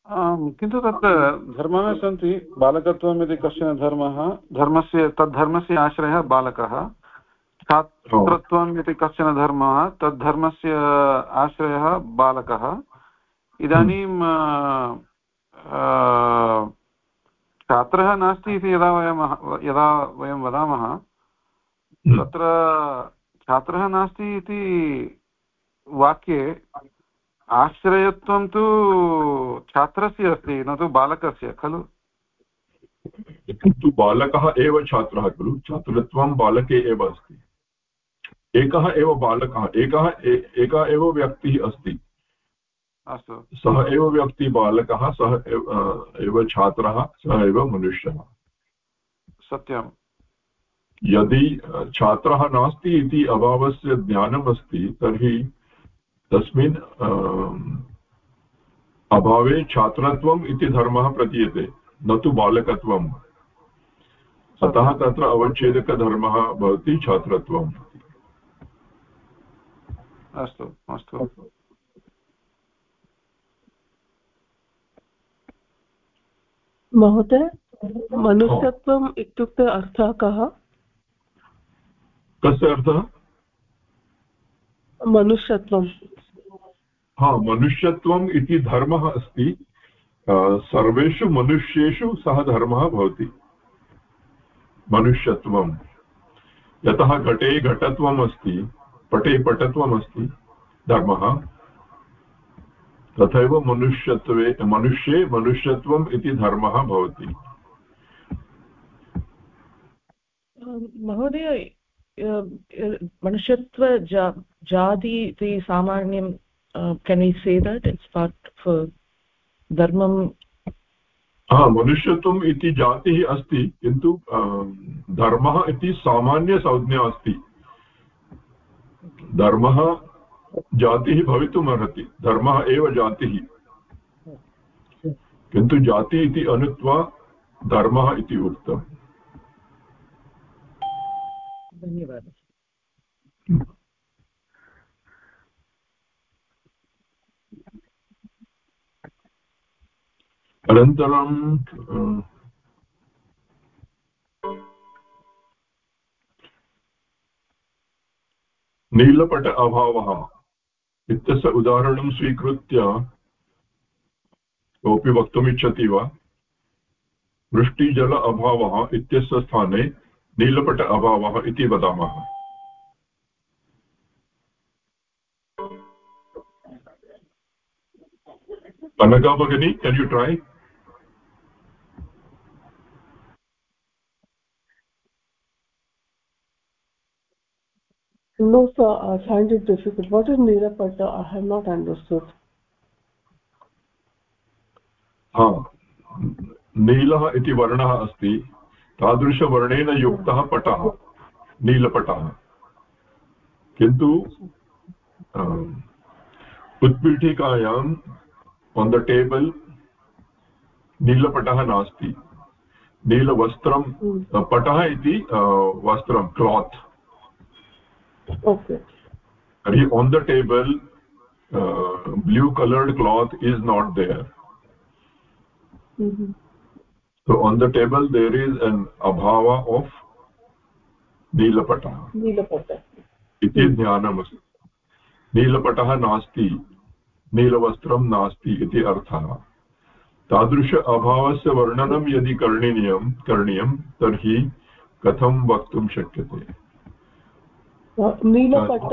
Speaker 5: किन्तु तत्र धर्माः सन्ति बालकत्वम् इति कश्चन धर्मः धर्मस्य तद्धर्मस्य आश्रयः बालकः। छात्रत्वम् इति कश्चन धर्मः तद्धर्मस्य आश्रयः बालकः। इदानीं छात्रः नास्ति इति यदा वयं यदा वयं वदामः हम्म। तत्र छात्रः नास्ति इति वाक्ये आश्रयत्वं तु छात्रस्य अस्ति न तु बालकस्य खलु?
Speaker 1: किन्तु बालकः एव छात्रः खलु? छात्रत्वं बालके एव अस्ति। एकः एव बालकः एकः एकः एव व्यक्तिः अस्ति।
Speaker 5: अस्तु।
Speaker 1: सः एव व्यक्तिः बालकः सः एव छात्रः सः एव मनुष्यः।
Speaker 5: सत्यं
Speaker 1: यदि छात्रः नास्ति इति अभावस्य ज्ञानम् अस्ति तर्हि तस्मिन् अभावे छात्रत्वम् इति धर्मः प्रतीयते न तु बालकत्वम्। अतः तत्र अवच्छेदकधर्मः भवति छात्रत्वम्।
Speaker 5: अस्तु अस्तु।
Speaker 2: महोदय मनुष्यत्वम् इत्युक्ते अर्थः कः?
Speaker 1: कस्य अर्थः?
Speaker 2: मनुष्यत्वं
Speaker 1: हा, मनुष्यत्वम् इति धर्मः अस्ति सर्वेषु मनुष्येषु सः धर्मः भवति यतः घटे घटत्वम् अस्ति, पटे पटत्वम् अस्ति धर्मः, तथैव मनुष्यत्वे, मनुष्ये मनुष्यत्वम् इति धर्मः भवति।
Speaker 4: महोदय मनुष्यत्व जाति इति सामान्यं can we say that? It's part of uh, dharmam
Speaker 1: हा मनुष्यत्वम् इति जातिः अस्ति किन्तु धर्मः इति सामान्यसंज्ञा अस्ति धर्मः जातिः भवितुम् धर्मः एव जातिः किन्तु जाति इति अनुत्वा धर्मः इति उक्तम्
Speaker 4: धन्यवादः
Speaker 1: अनन्तरं नीलपट अभावः। इत्यस्य उदाहरणं स्वीकृत्य कोऽपि वक्तुमिच्छति वा? वृष्टिजल अभावः इत्यस्य स्थाने नीलपट अभावः इति वदामः। अनगा भगिनी can you try
Speaker 6: No, sir, I find it difficult. What is Nirapata? I have not understood.
Speaker 1: हा नीलः इति वर्णः अस्ति तादृशवर्णेन युक्तः पटः नीलपटः किन्तु उत्पीठिकायाम् आन् द टेबल् नीलपटः नास्ति नीलवस्त्रं पटः इति वस्त्रं क्लात्
Speaker 6: Okay.
Speaker 1: तर्हि on the table blue coloured cloth is not there
Speaker 6: Mm -hmm.
Speaker 1: so on the table there is an abhava of नीलपटः
Speaker 6: नीलपटः
Speaker 1: इति ज्ञानमस्ति नीलपटः नास्ति नीलवस्त्रं नास्ति इति अर्थः तादृश अभावस्य वर्णनं यदि करणीयं करणीयं तर्हि कथं वक्तुं शक्यते
Speaker 6: नीलपट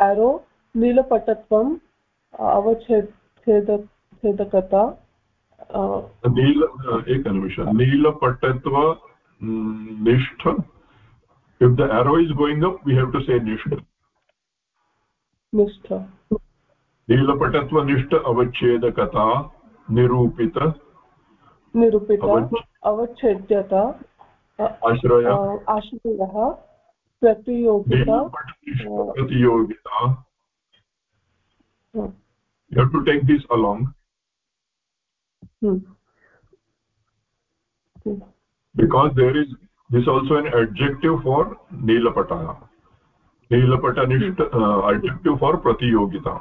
Speaker 6: एरो नीलपटत्वं अवच्छेद छेदकता
Speaker 1: नील एकनिमिष नीलपटत्व निष्ठ if the arrow is going up we have to say nishtha
Speaker 6: निष्ठ।
Speaker 1: नीलपटत्व निष्ठ अवच्छेदकता निरूपित।
Speaker 6: निरूपित अवच्छेद्यता।
Speaker 1: आश्रयः।
Speaker 6: प्रतियोगिता
Speaker 1: प्रतियोगिता you this take this along because there is this also an objective for नीलपटः नीलपटनिष्ठ अब्जेक्टिव् फार् प्रतियोगिता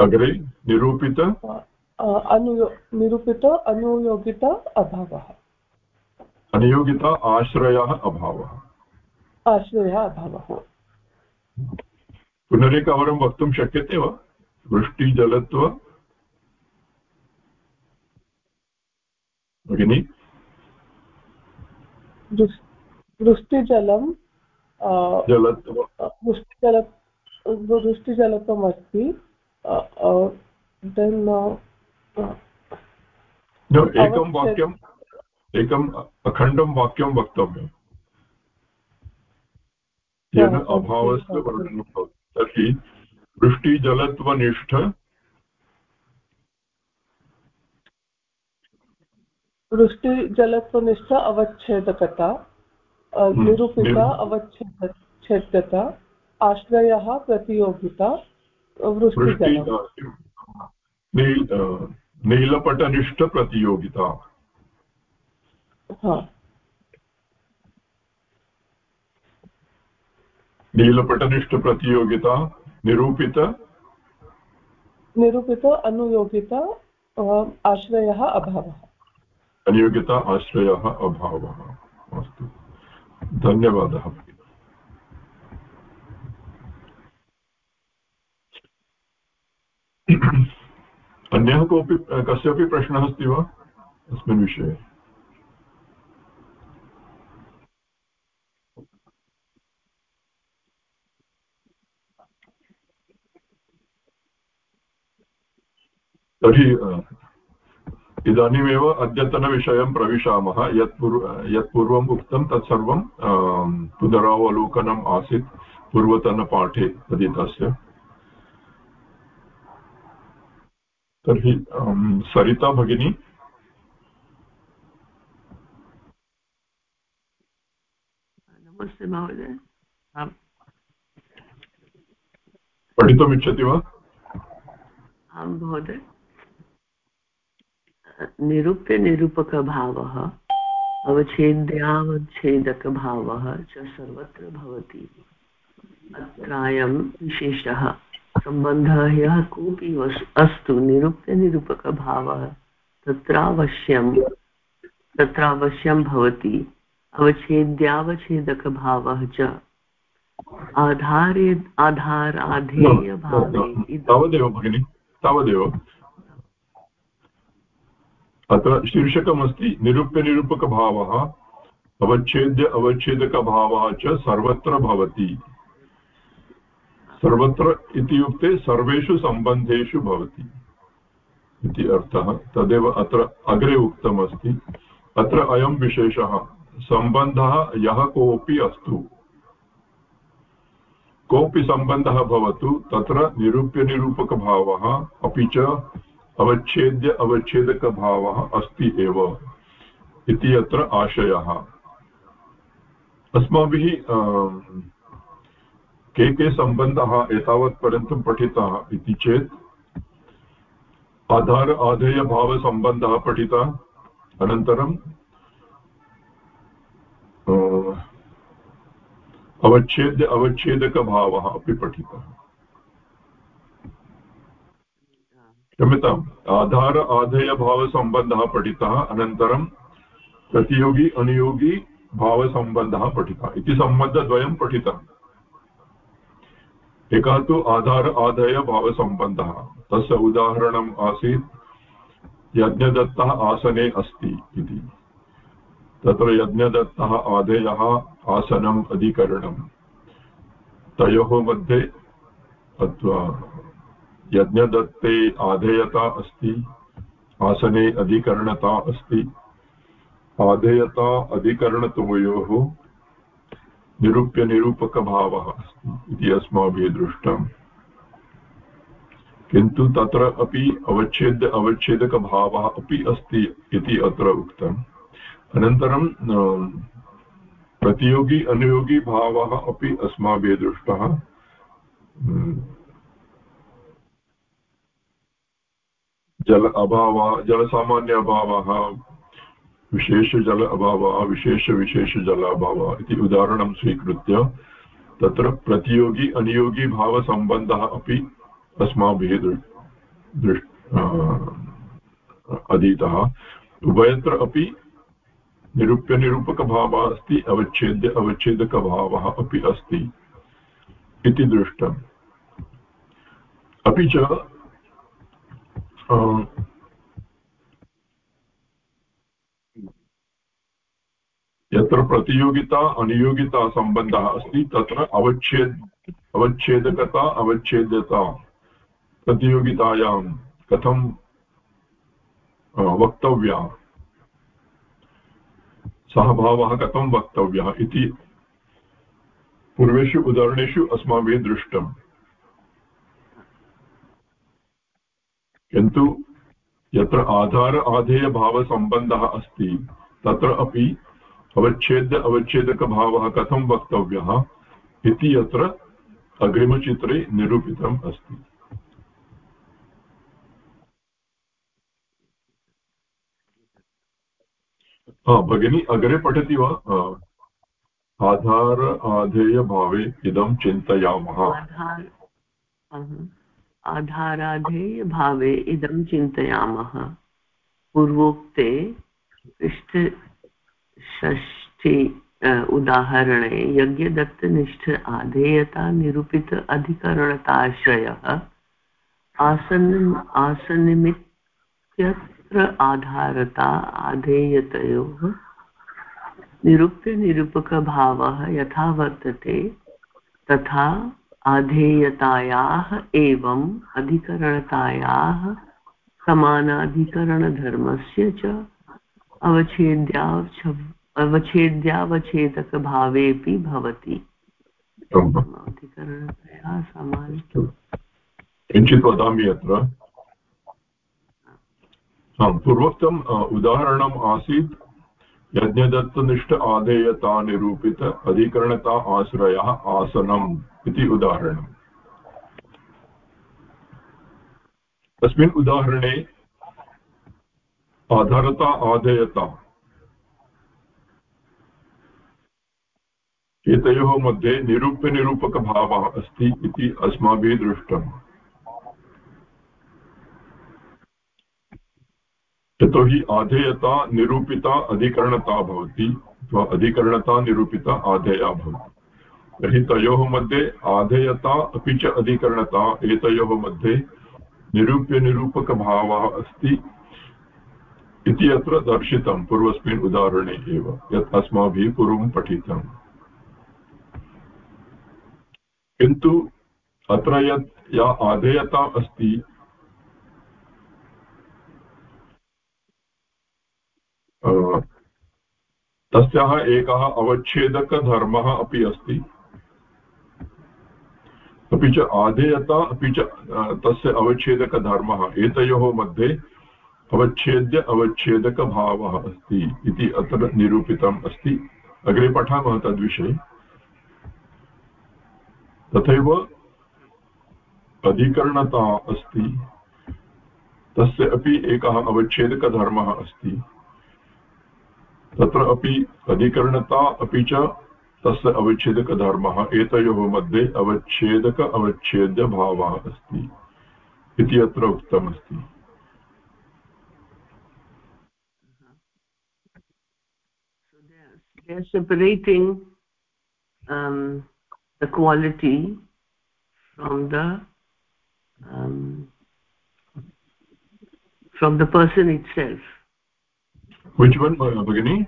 Speaker 1: अग्रे निरूपित।
Speaker 6: अनुयो निरूपित अनुयोगिता अभावः।
Speaker 1: अनुयोगिता आश्रयः अभावः।
Speaker 6: आश्रयः अभावः।
Speaker 1: पुनरेकवारं वक्तुं शक्यते वा? वृष्टिजलत्व भगिनि?
Speaker 6: वृष्टिजलं
Speaker 1: जलत्व।
Speaker 6: वृष्टिजल वृष्टिजलत्वम् अस्ति देन्
Speaker 1: एकं वाक्यम् एकम् अखण्डं वाक्यं वक्तव्यम्। येन अभावस्य वर्णनं भवति। तर्हि वृष्टिजलत्वनिष्ठ
Speaker 6: वृष्टिजलत्वनिष्ठ अवच्छेदकता निरूपिता अवच्छेद छेद्यता आश्रयः प्रतियोगिता वृष्टिजलं
Speaker 1: नीलपटनिष्ठप्रतियोगिता नीलपटनिष्ठप्रतियोगिता निरूपित।
Speaker 6: निरूपित अनुयोगिता आश्रयः अभावः।
Speaker 1: अनुयोगिता आश्रयः अभावः। अस्तु। धन्यवादः। अन्यः कोऽपि कस्यापि प्रश्नः अस्ति वा अस्मिन् विषये? तर्हि इदानीमेव अद्यतनविषयं प्रविशामः। यत् पूर्व यत् पूर्वम् उक्तं, तत्सर्वं पुनरावलोकनम् आसीत् पूर्वतनपाठे अधीतस्य तर्हि सरिता भगिनी.
Speaker 7: नमस्ते महोदय.
Speaker 1: पठितुमिच्छति वा?
Speaker 7: आं महोदय. निरूप्यनिरूपकभावः अवच्छेद्यावच्छेदकभावः च सर्वत्र भवति. अत्रायं विशेषः। सम्बन्धः यः कोऽपि अस्तु निरूप्यनिरूपकभावः तत्रावश्यं तत्रावश्यं भवति अवच्छेद्यावच्छेदकभावः च। आधारे आधाराधेयभावे
Speaker 1: तावदेव भगिनि तावदेव। अत्र शीर्षकमस्ति निरूप्यनिरूपकभावः अवच्छेद्य अवच्छेदकभावः च सर्वत्र भवति। सर्वत्र इत्युक्ते सर्वेषु सम्बन्धेषु भवति इति अर्थः। तदेव अत्र अग्रे उक्तमस्ति। अत्र अयं विशेषः, सम्बन्धः यः कोऽपि अस्तु। कोऽपि सम्बन्धः भवतु, तत्र निरूप्यनिरूपकभावः अपि च अवच्छेद्य अवच्छेदकभावः अस्ति एव इति अत्र आशयः। अस्माभिः के के सम्बन्धाः एतावत्पर्यन्तं पठिताः इति चेत्. आधार आधेयभावसम्बन्धः पठितः. अनन्तरं अवच्छेद्य अवच्छेदकभावः अपि पठितः. क्षम्यताम्. आधार आधेयभावसम्बन्धः पठितः अनन्तरं प्रतियोगी, अनुयोगी भावसम्बन्धः पठितः इति सम्बन्धद्वयं पठितम् एकः तु आधार आधेयभावसम्बन्धः तस्य उदाहरणम् आसीत्, यज्ञदत्तः आसने अस्ति इति। तत्र यज्ञदत्तः आधेयः आसनम् अधिकरणम्। तयोः मध्ये अथवा यज्ञदत्ते आधेयता अस्ति, आसने अधिकरणता अस्ति। आधेयता अधिकरणतमयोः निरूप्यनिरूपकभावः इति अस्माभिः दृष्टम्। किन्तु तत्र अपि अवच्छेद्य अवच्छेदकभावः अपि अस्ति इति अत्र उक्तम्। अनन्तरं प्रतियोगी, अनुयोगी भावः अपि अस्माभिः दृष्टः। जल अभावः, जलसामान्य अभावः विशेषजल अभावः विशेषविशेषजल अभावः इति उदाहरणं स्वीकृत्य तत्र प्रतियोगी, अनियोगी भावसम्बन्धः अपि अस्माभिः दृ अधीतः। उभयत्र अपि निरूप्यनिरूपकभावः अस्ति अवच्छेद्य, अवच्छेदकभावः अपि अस्ति इति दृष्टम्। अपि च यत्र प्रतियोगिता अनियोगिता सम्बन्धः अस्ति, तत्र अवच्छेद अवच्छेदकता, अवच्छेद्यता। प्रतियोगितायां कथं वक्तव्या? सः भावः कथं वक्तव्यः इति पूर्वेषु उदाहरणेषु अस्माभिः दृष्टम्। किन्तु यत्र आधार आधेयभावसम्बन्धः अस्ति, तत्र अपि अवच्छेद्य अवच्छेदकभावः कथं वक्तव्यः इति अत्र अग्रिमचित्रे निरूपितम् अस्ति। भगिनी, अग्रे पठति वा? आधार आधेयभावे इदं चिन्तयामः।
Speaker 7: आधाराधेयभावे इदं चिन्तयामः। पूर्वोक्ते पृष्ठ षष्ठी उदाहरणे, यज्ञदत्तनिष्ठ आधेयता, निरूपित अधिकरणताश्रयः, आसन्, आसन्निमित्यत्र आधारता, आधेयतयोः निरूप्यनिरूपकभावः यथा वर्तते, तथा आधेयतायाः एवम् अधिकरणतायाः समानाधिकरणधर्मस्य च अवच्छेद्यावच्छेदकभावेऽपि भवति। अधिकरणतया
Speaker 1: किञ्चित् वदामि अत्र? पूर्वोक्तम् उदाहरणम् आसीत्। यज्ञदत्तनिष्ठ आधेयता निरूपित अधिकरणता आश्रयः आसनम् इति उदाहरणम्। तस्मिन् उदाहरणे आधारता आधेयता एतयोः मध्ये निरूप्यनिरूपकभावः अस्ति इति अस्माभिः दृष्टम्। यतोहि आधेयता निरूपिता अधिकरणता भवति, अथवा अधिकरणता निरूपिता आधेया भवति। तर्हि तयोः मध्ये आधेयता अपि च अधिकरणता, एतयोः मध्ये निरूप्यनिरूपकभावः अस्ति इति अत्र दर्शितं, पूर्वस्मिन् उदाहरणे एव, यत् अस्माभिः पूर्वं पठितम् किन्तु अत्र यत् या आधेयता अस्ति तस्याः एकः अवच्छेदकधर्मः अपि अस्ति। अपि च आधेयता, अपि च तस्य अवच्छेदकधर्मः, एतयोः मध्ये अवच्छेद्य अवच्छेदकभावः अस्ति इति अत्र निरूपितम् अस्ति। अग्रे पठामः तद्विषये। तथैव अधिकरणता अस्ति। तस्य अपि एकः अवच्छेदकधर्मः अस्ति। तत्र अपि अधिकरणता अपि च तस्य अवच्छेदकधर्मः। एतयोः मध्ये अवच्छेदक अवच्छेद्यभावः अस्ति इति अत्र उक्तमस्ति।
Speaker 7: they are separating um, the quality from the um, from the person itself
Speaker 1: which one bagini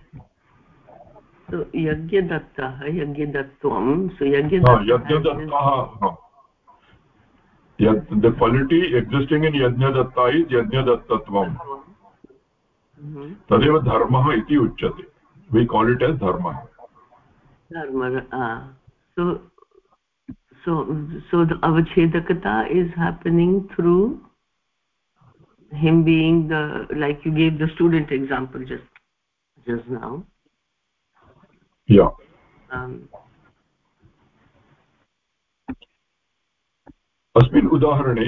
Speaker 7: so yajnadattah yajnadattvam so
Speaker 1: yajnadattah the quality existing in yajnadatta is yajnadattvatvam तदेव धर्मः इति उच्यते we call it as dharma
Speaker 7: dharma uh, so so so the avachedakata is happening through him being the like you gave the student example just just now
Speaker 1: yeah
Speaker 7: um,
Speaker 1: अस्मिन् उदाहरणे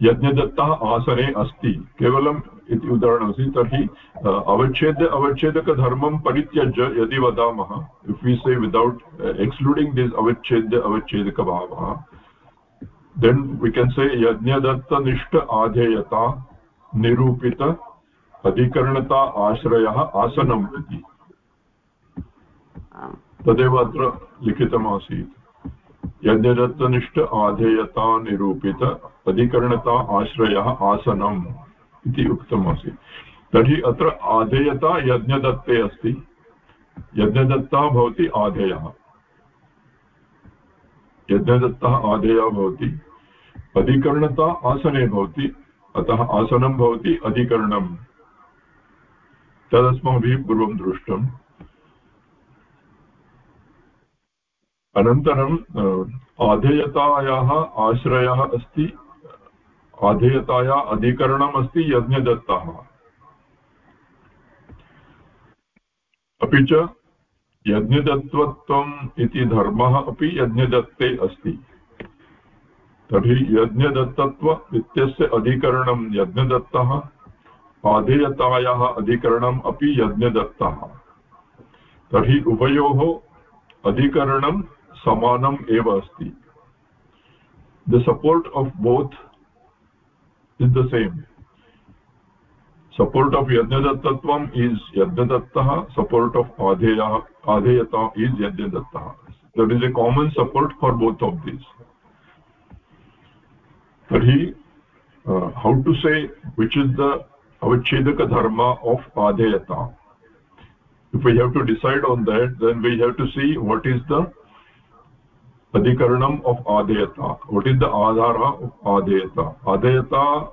Speaker 1: यज्ञदत्तः आसने अस्ति। केवलम् इति उदाहरणमस्ति तर्हि अवच्छेद्य अवच्छेदकधर्मं परित्यज्य यदि वदामः if we say without excluding this अवच्छेद्य अवच्छेदकभावः then we can से यज्ञदत्तनिष्ठ आधेयता निरूपित अधिकरणता आश्रयः आसनम् इति। तदेव अत्र लिखितमासीत्। यज्ञदत्तनिष्ठ आधेयता निरूपित अधिकरणता आश्रयः आसनम् इति उक्तमासीत्। तर्हि अत्र आधेयता यज्ञदत्ते अस्ति। यज्ञदत्ता भवति आधेयः। यज्ञदत्तः आधेयः भवति, अधिकरणता आसने भवति, अतः आसनं भवति अधिकरणम्। तदस्माभिः पूर्वं दृष्टम्। अनन्तरम् आधेयतायाः आश्रयः अस्ति, आधेयताया अधिकरणम् अस्ति यज्ञदत्तः। अपि च यज्ञदत्त्वत्वम् इति धर्मः अपि यज्ञदत्ते अस्ति। तर्हि यज्ञदत्तत्व इत्यस्य अधिकरणं यज्ञदत्तः, आधेयतायाः अधिकरणम् अपि यज्ञदत्तः। तर्हि उभयोः अधिकरणं समानम् एव अस्ति the support of both is the same support of यज्ञदत्तत्वम् is यज्ञदत्तः सपोर्ट् आफ् आधेयः आधेयता is यज्ञदत्तः that is a common support for both of this tarhi uh, how to say which is the avachedaka dharma of adhayata if we have to decide on that then we have to see what is the adhikaranam of adhayata what is the adhara of adhayata adhayata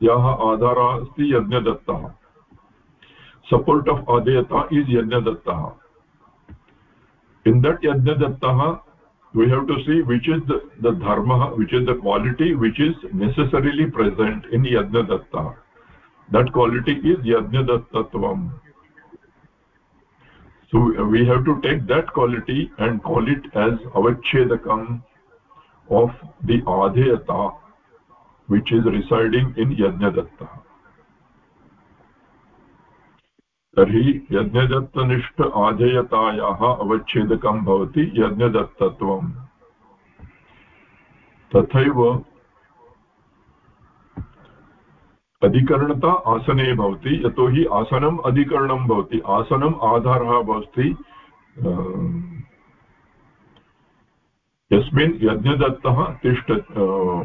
Speaker 1: yah adhara asti yajnadattah support of adhayata is yajnadattah in that yajnadattah we have to see which is the, the dharma which is the quality which is necessarily present in yajna that quality is yajna so we have to take that quality and call it as avachedakam of the adheyata which is residing in yajnadatta तर्हि यज्ञदत्तनिष्ठ आधेयतायाः अवच्छेदकं भवति यज्ञदत्तत्वम् तथैव अधिकरणता आसने भवति, यतोहि आसनम् अधिकरणं भवति। आसनम् आधारः भवति। यस्मिन् यज्ञदत्तः तिष्ठ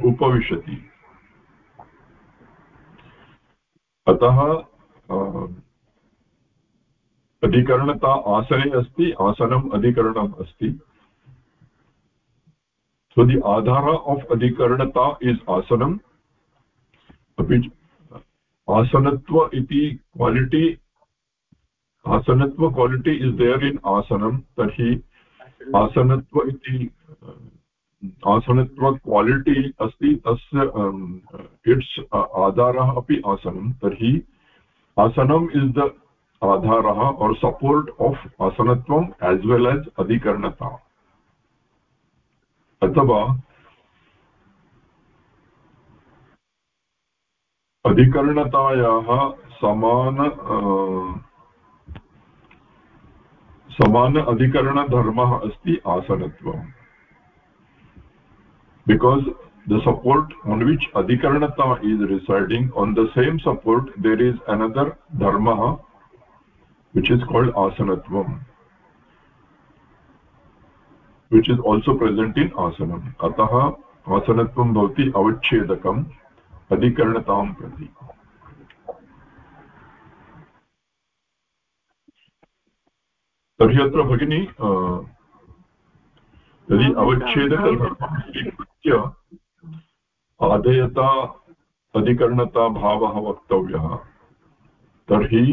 Speaker 1: उपविशति। अतः अधिकरणता आसने अस्ति, आसनम् अधिकरणम् अस्ति। so the adhara of adhikarnata is asanam api asanatva iti quality asanatva quality is there in asanam tarhi asanatva iti आसनत्व क्वालिटि अस्ति, तस्य इट्स् आधारः अपि आसनं तर्हि आसनम् इस् द आधारः और् सपोर्ट् आफ् आसनत्वम् एस् वेल् एस् अधिकरणता। अथवा अधिकरणतायाः समान समान अधिकरणधर्मः अस्ति आसनत्वम् because the support on which अधिकरणता is residing on the same support there is another धर्मः which is called आसनत्वम् which is also present in आसनम् अतः आसनत्वं भवति अवच्छेदकम् adhikaranatam prati तर्हि अत्र भगिनी यदि अवच्छेदकधर्मं स्वीकृत्य आदयता अधिकरणता भावः वक्तव्यः, तर्हि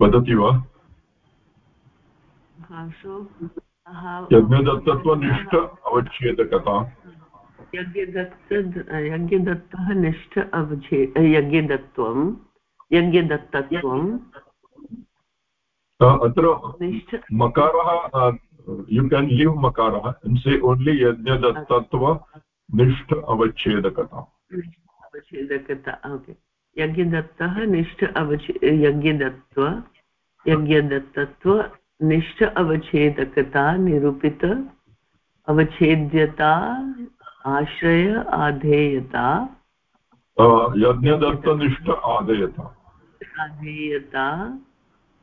Speaker 1: वदति वा? यज्ञदत्तत्वनिष्ठ अवच्छेदकता।
Speaker 7: यज्ञदत्त यज्ञदत्तः निष्ठ अवच्छे यज्ञदत्त्वं यज्ञदत्तत्वं।
Speaker 1: अत्र मकारः यु केन् लिव् मकारः से ओन्लि यज्ञदत्तत्व निष्ठ अवच्छेदकता।
Speaker 7: अवच्छेदकता ओके यज्ञदत्तः निष्ठ अवच्छे यज्ञदत्त्व यज्ञदत्तत्व निष्ठ अवच्छेदकता निरूपित अवच्छेद्यता आश्रय आधेयता।
Speaker 1: यज्ञदत्तनिष्ठ आधेयता।
Speaker 7: आधेयता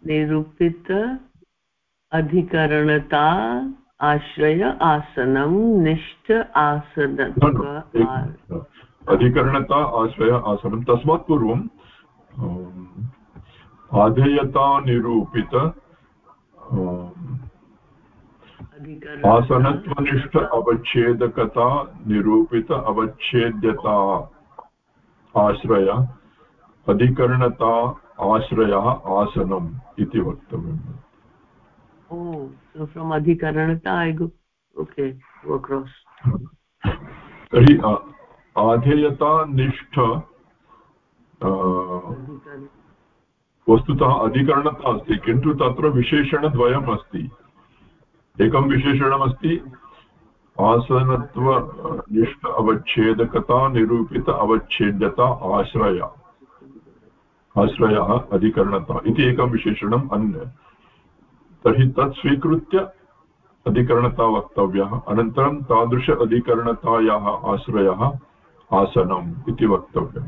Speaker 7: निरूपित अधिकरणता आश्रय आसनं निष्ठ आसन
Speaker 1: अधिकरणता आश्रय आसनं तस्मात् पूर्वं आधेयता निरूपित आसनत्वनिष्ठ अवच्छेदकता निरूपित अवच्छेद्यता। आश्रय। अधिकरणता आश्रयः आसनम् इति वक्तव्यम्। तर्हि आधेयता निष्ठ वस्तुतः अधिकरणता अस्ति किन्तु तत्र विशेषणद्वयम् अस्ति एकं विशेषणमस्ति। आसनत्व, निष्ठ अवच्छेदकता, निरूपित अवच्छेद्यता, आश्रय। आश्रयः, अधिकरणता। इति एकं विशेषणम् अन्य। तर्हि तत् स्वीकृत्य अधिकरणता वक्तव्यः। अनन्तरं तादृश अधिकरणतायाः आश्रयः आसनम् इति वक्तव्यम्।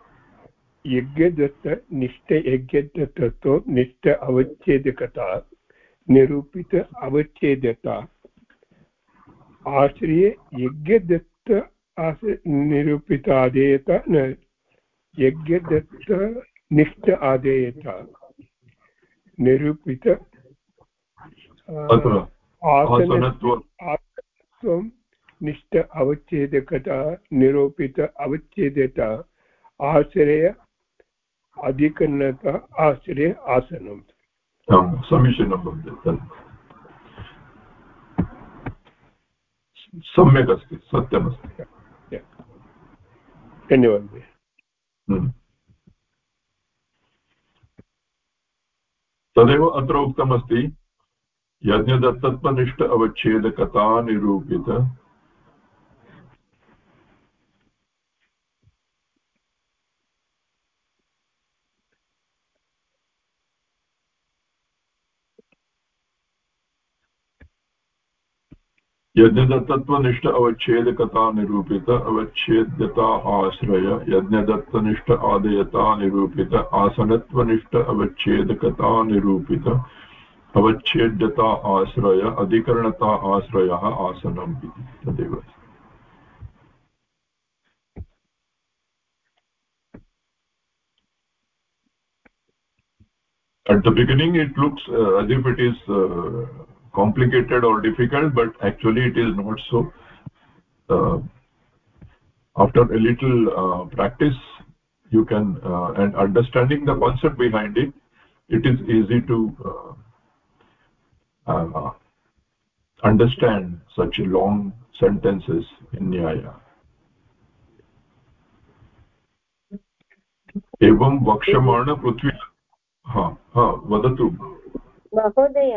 Speaker 2: यज्ञदत्त निष्ठ यज्ञदत्तत्व निष्ठ अवच्छेदकता निरूपित अवच्छेदता। आश्रये यज्ञदत्त निरूपित आदेयता न यज्ञदत्त निष्ठ आदेयता। निरूपित
Speaker 1: आसनत्वं
Speaker 8: निष्ठ अवच्छेदकता निरूपित अवच्छेदता। आश्रय अधिकरणता आश्रय आसनम्।
Speaker 1: समीचीनं भवति सम्यक् अस्ति सत्यमस्ति
Speaker 8: धन्यवादः
Speaker 1: हम्म। तदेव अत्र उक्तमस्ति यज्ञदत्तत्वनिष्ठ अवच्छेदकता निरूपित। यज्ञदत्तत्वनिष्ठ अवच्छेदकता निरूपित अवच्छेद्यता आश्रय यज्ञदत्तनिष्ठ आदयता निरूपित आसनत्वनिष्ठ अवच्छेदकता निरूपित अवच्छेद्यता आश्रय अधिकरणता आश्रयः आसनम् इति। तदेव। At the beginning it looks uh, as if it is uh, complicated or difficult but actually it is not so uh, after a little uh, practice you can uh, and understanding the concept behind it it is easy to uh, understand such long sentences in nyaya एवं वक्ष्यमाण पृथ्वी हा हा वदतु
Speaker 9: महोदय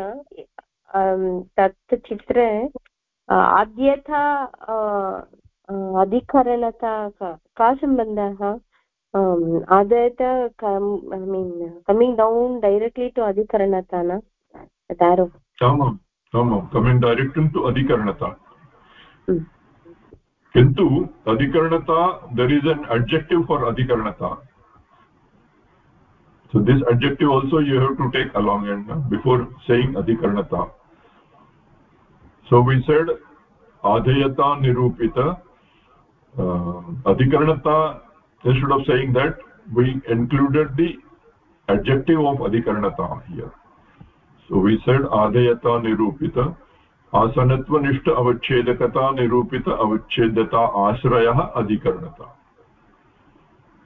Speaker 9: तत् चित्रे आद्यथा अधिकरणता का सम्बन्धः? आदयत mean coming down directly to अधिकरणता न? तारो
Speaker 1: I am I am coming direct to अधिकरणता। किन्तु अधिकरणता there is an objective for अधिकरणता। So this adjective also you have to take along and uh, before saying adhikaranata so we said adhayata nirupita uh, adhikaranata instead of saying that we included the adjective of adhikaranata here so we said adhayata nirupita आसनत्वनिष्ठ अवच्छेदकता निरूपित अवच्छेद्यता आश्रयः अधिकरणता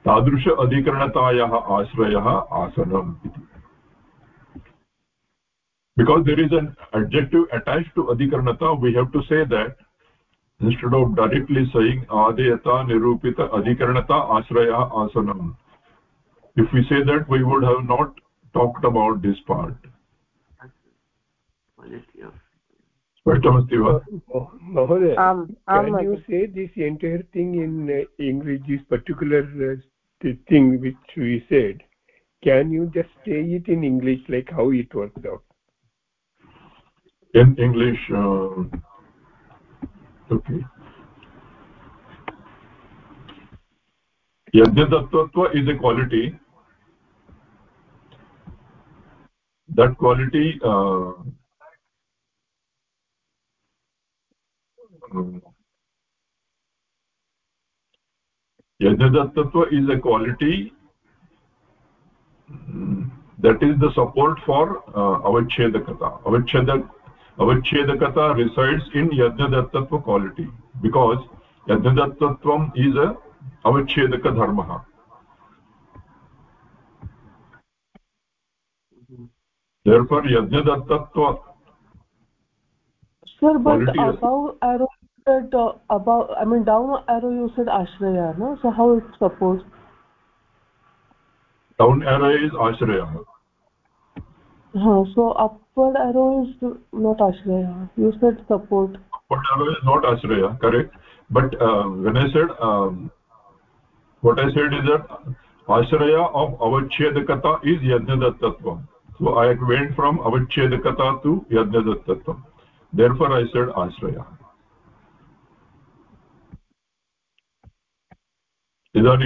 Speaker 1: तादृश अधिकरणतायाः आश्रयः आसनम् इति because there is an adjective attached to adhikaranata we have to say that instead of directly saying adayata nirupita adhikaranata ashraya asanam if we say that we would have not talked about this part स्पष्टमस्ति वा
Speaker 8: महोदय can you say this entire thing in uh, english this particular uh, thing which we said can you just say it in english like how it works out
Speaker 1: In english uh, okay. Yajnadattva is a quality. That quality uh, yajnadattva is a quality. That is the support for uh, avachedakata. Avacheda avachedakata resides in yajnadattva quality because yajnadattvam is a avachedaka dharma therefore yajnadattva
Speaker 6: sir but above arrow said uh, above i mean down arrow you said ashraya no so how it supposed
Speaker 1: down arrow is ashraya
Speaker 6: हाँ so upward arrow is not आश्रय you said support
Speaker 1: upward arrow is not आश्रय correct but when I said what I said is that आश्रय of अवच्छेदकता is यज्ञ so I went from अवच्छेदकता to यज्ञ दत्तत्व therefore I said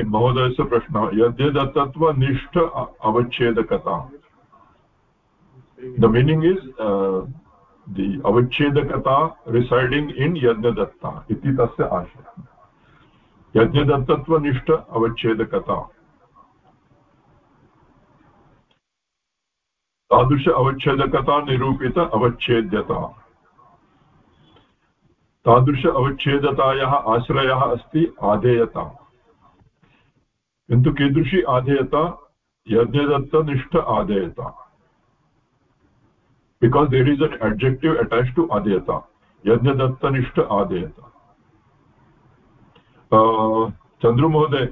Speaker 1: महोदय से प्रश्न प्रश्नः यद्यदत्तत्वनिष्ठ अवच्छेदकता the meaning is uh, the avachedakata residing in yajnadatta iti tasya ashaya yajnadattva avachedakata तादृश अवच्छेदकता निरूपित अवच्छेद्यता तादृश अवच्छेदतायाः आश्रयः अस्ति आधेयता किन्तु कीदृशी आधेयता यज्ञदत्तनिष्ठ आधेयता because there is an adjective attached to adhyata yajnadattanishtha adhyata uh, chandru mohoday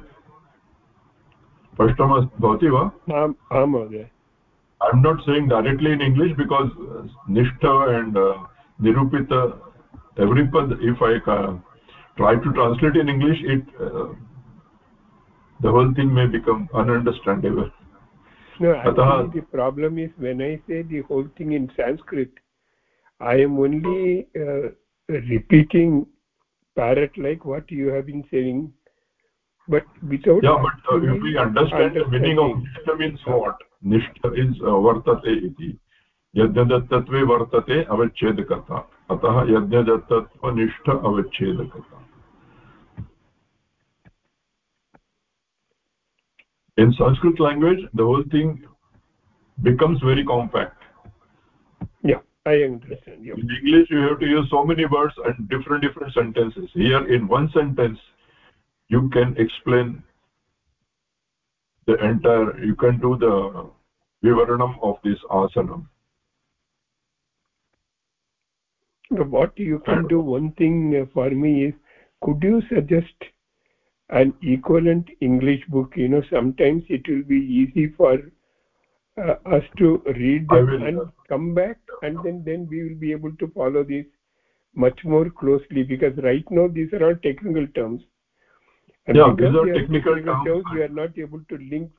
Speaker 1: स्पष्टम् भवति वा
Speaker 8: आं महोदय
Speaker 1: I am not saying directly in English because निष्ठ एण्ड् निरूपित every pad if i uh, try to translate in english it uh, the whole thing may become ununderstandable
Speaker 8: no actually the problem is when i say the whole thing in sanskrit i am only uh, repeating parrot like what you have been saying but without
Speaker 1: yeah but uh, if we understand the meaning of nishta means what nishta is uh, vartate iti यज्ञदत्तत्वे वर्तते अवच्छेदकता अतः यज्ञदत्तत्वनिष्ठ अवच्छेदकता in sanskrit language the whole thing becomes very compact.
Speaker 8: Yeah i understand yeah.
Speaker 1: in english you have to use so many words and different different sentences. Here in one sentence you can explain the entire you can do the vivaranam of this asanam.
Speaker 8: What you can do one thing for me is could you suggest an equivalent english book you know sometimes it will be easy for uh, us to read them and come back and then then we will be able to follow this much more closely because right now these are all technical terms.
Speaker 1: And yeah these are technical,
Speaker 8: technical terms we are not able to link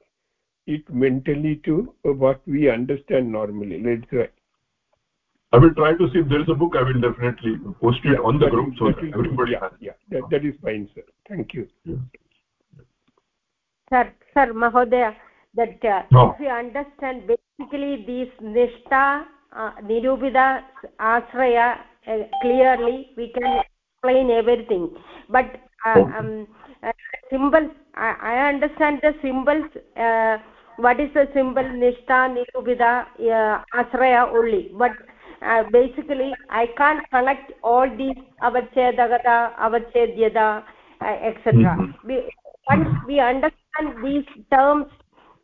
Speaker 8: it mentally to what we understand normally. Let's say
Speaker 1: I will try to see if there is a book. I will definitely post it yeah, on the group so that, that everybody
Speaker 8: yeah, has. Yeah, that, that is fine, sir. Thank you. Yeah.
Speaker 9: Sir, sir, Mahodaya, that uh, no. if you understand basically these Nishta, uh, Nirubida, Asraya, uh, clearly we can explain everything. But uh, okay. um, uh, symbols, I, I understand the symbols. Uh, what is the symbol Nishta, Nirubida, uh, Asraya only. But uh, basically i can't connect all these avachedagata avachedyada uh, etc mm -hmm. once we understand these terms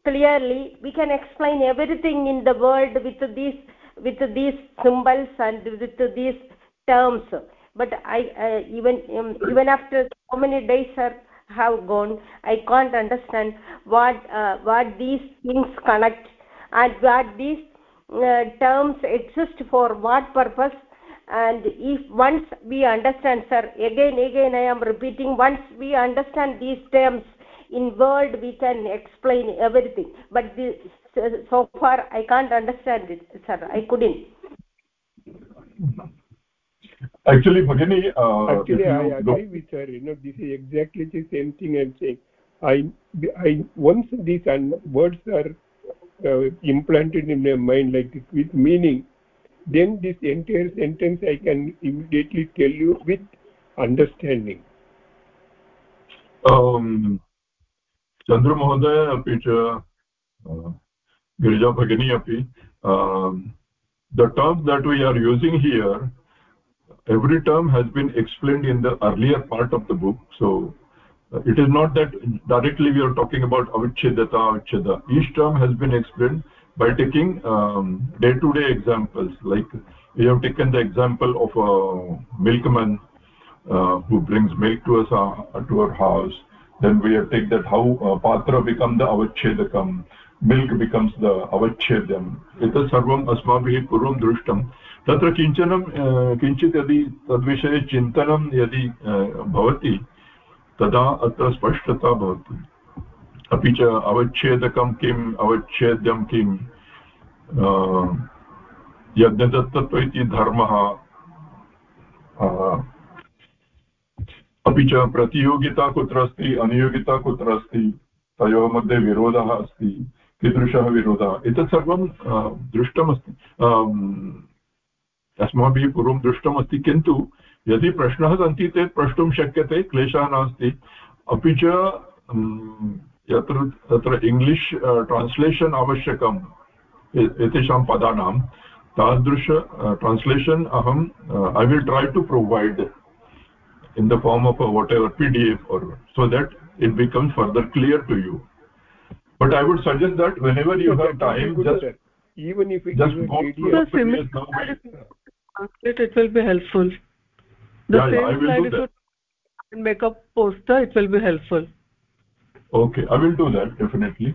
Speaker 9: clearly we can explain everything in the world with these with these symbols and with these terms but i uh, even um, even after so many days sir have gone i can't understand what uh, what these things connect and what these terms exist for what purpose? And if once we understand sir again again i am repeating once we understand these terms in word we can explain everything. But this, so far i can't understand it sir. I couldn't.
Speaker 1: Actually bhagini uh,
Speaker 8: actually i agree with her. You know this is exactly the same thing i'm saying. I i once these words are uh, implanted in my mind like this with meaning then this entire sentence i can immediately tell you with understanding.
Speaker 1: Um chandra mahoday api cha girija bhagini api the terms that we are using here every term has been explained in the earlier part of the book so it is not that directly we are talking about avichedata avicheda each term has been explained by taking day to day examples like we have taken the example of a milkman uh, who brings milk to us uh, to our house then we have taken that how uh, patra become the avachedakam milk becomes the avachedam etat sarvam asmabhih purvam drushtam तत्र किञ्चन किञ्चित् यदि तद्विषये चिन्तनं यदि भवति तदा अत्र स्पष्टता भवति। अपि च अवच्छेदकं किम्, अवच्छेद्यं किम्? यज्ञदत्तत्व इति धर्मः अपि च प्रतियोगिता कुत्र अस्ति, अनियोगिता कुत्र अस्ति? तयोः मध्ये विरोधः अस्ति, कीदृशः विरोधः? एतत् सर्वं दृष्टमस्ति। अस्माभिः पूर्वं दृष्टमस्ति, किन्तु यदि प्रश्न सन्ति चेत प्रष्टुं शक्यते क्लेशः नास्ति अपि च यत्र तत्र इङ्ग्लिश् ट्रान्स्लेशन् आवश्यकम् एतेषां पदानां तादृश ट्रान्स्लेशन् अहम् I will try to provide in the form of whatever P D F for so that it become further clear to you but I would suggest that whenever time have time just just
Speaker 6: it will be helpful the
Speaker 1: yeah,
Speaker 6: same
Speaker 1: yeah,
Speaker 6: slide if you make a poster it will be helpful.
Speaker 1: Okay i will do that definitely.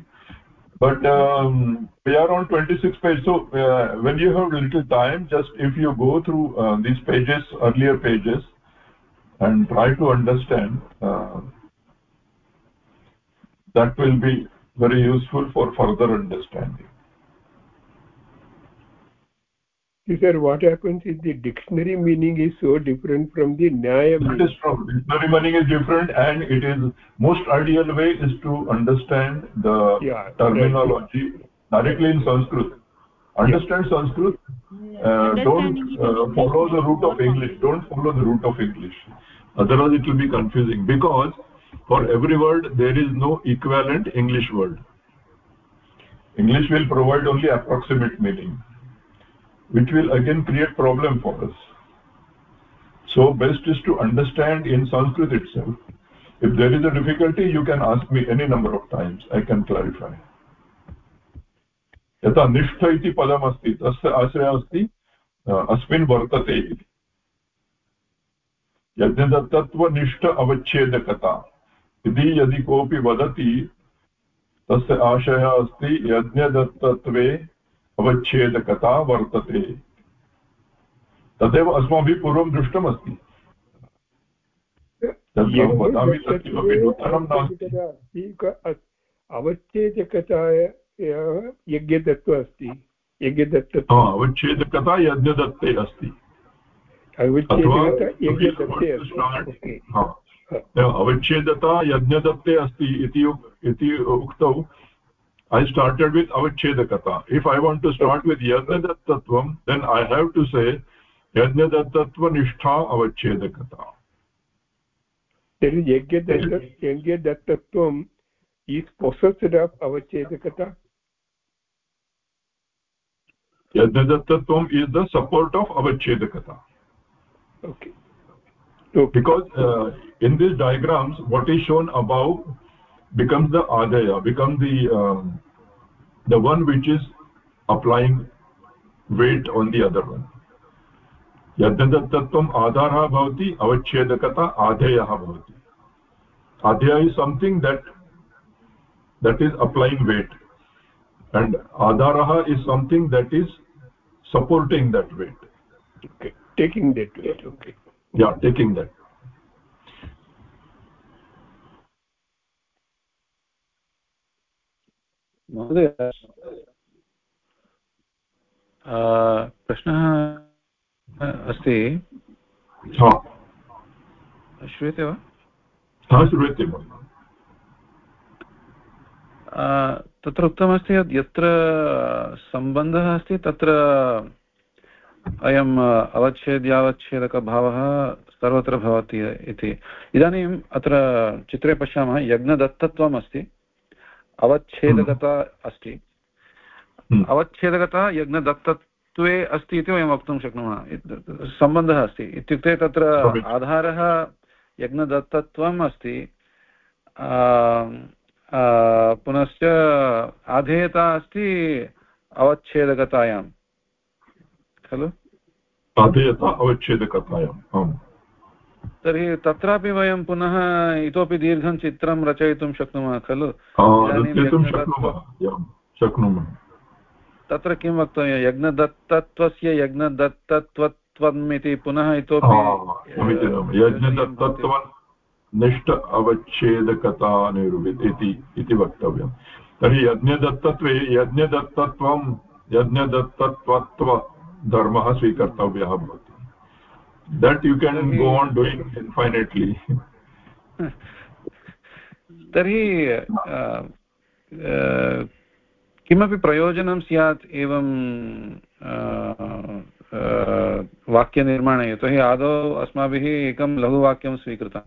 Speaker 1: But um, we are on 26 page so uh, when you have little time just if you go through uh, these pages earlier pages and try to understand uh, that will be very useful for further understanding
Speaker 8: sir what happens is the dictionary meaning is so different from the nyaya
Speaker 1: meaning that is true dictionary meaning is different and it is most ideal way is to understand the yeah, terminology right. directly in sanskrit. Understand yeah. sanskrit uh, don't uh, follow the route of english. Don't follow the route of english. Otherwise it will be confusing because for every word there is no equivalent english word. English will provide only approximate meaning which will again create problem for us so best is to understand in sanskrit itself if there is a difficulty you can ask me any number of times i can clarify यथा निष्ठ इति पदमस्ति तस्य आश्रयः अस्ति अस्मिन् वर्तते इति यज्ञदत्तत्वनिष्ठ अवच्छेदकता इति यदि कोऽपि वदति तस्य आशयः अस्ति यज्ञदत्तत्वे अवच्छेदकता वर्तते। तदेव अस्माभिः पूर्वं दृष्टमस्ति। वदामि तत्किमपि नूतनं नास्ति।
Speaker 8: अवच्छेदकता यज्ञदत्त्व अस्ति। यज्ञदत्त
Speaker 1: अवच्छेदकता यज्ञदत्ते अस्ति। अवच्छेदता यज्ञदत्ते अस्ति इति उक्तौ i started with avachedakata. If i want to start with yajnadattvatvam then i have to say yajnadattva nishtha avachedakata.
Speaker 8: There is yajnadattvatvam is possessed of avachedakata.
Speaker 1: Yajnadattvatvam is the support of avachedakata.
Speaker 8: Okay.
Speaker 1: So because uh, in these diagrams what is shown above becomes the adaya becomes the um, the one which is applying weight on the other one यद्दत्तत्वम् आधारः भवति अवच्छेदकता आधेयः भवति adhya is something that that is applying weight and adharaha is something that is supporting that weight
Speaker 8: okay taking that weight okay
Speaker 1: yeah taking that
Speaker 5: महोदय प्रश्नः अस्ति। श्रूयते वा?
Speaker 1: श्रूयते
Speaker 5: तत्र उक्तमस्ति यत् यत्र सम्बन्धः अस्ति तत्र अयम् अवच्छेद्यावच्छेदकभावः सर्वत्र भवति इति। इदानीम् अत्र चित्रे पश्यामः यज्ञदत्तत्वम् अस्ति अवच्छेदकता अस्ति।
Speaker 1: हम्म।
Speaker 5: अवच्छेदकता यज्ञदत्तत्वे अस्ति इति वयं वक्तुं शक्नुमः। सम्बन्धः अस्ति। इत्युक्ते तत्र आधारः यज्ञदत्तत्वम् अस्ति। पुनश्च आधेयता अस्ति अवच्छेदकतायां। खलु?
Speaker 1: अवच्छेदकतायाम्
Speaker 5: तर्हि तत्रापि वयं पुनः इतोपि दीर्घं चित्रं रचयितुं शक्नुमः खलु?
Speaker 1: शक्नुमः
Speaker 5: तत्र किं वक्तव्यं? यज्ञदत्तत्वस्य यज्ञदत्तत्वत्वम् इति पुनः इतोपि
Speaker 1: निष्ठ अवच्छेदकता निरूपित इति वक्तव्यं। तर्हि यज्ञदत्तत्वे यज्ञदत्तत्वं यज्ञदत्तत्वत्वधर्मः स्वीकर्तव्यः भवति। That you can go on doing infinitely.
Speaker 5: तर्हि किमपि प्रयोजनं स्यात् एवं वाक्यनिर्माणे यतोहि आदौ अस्माभिः एकं लघुवाक्यं स्वीकृतं.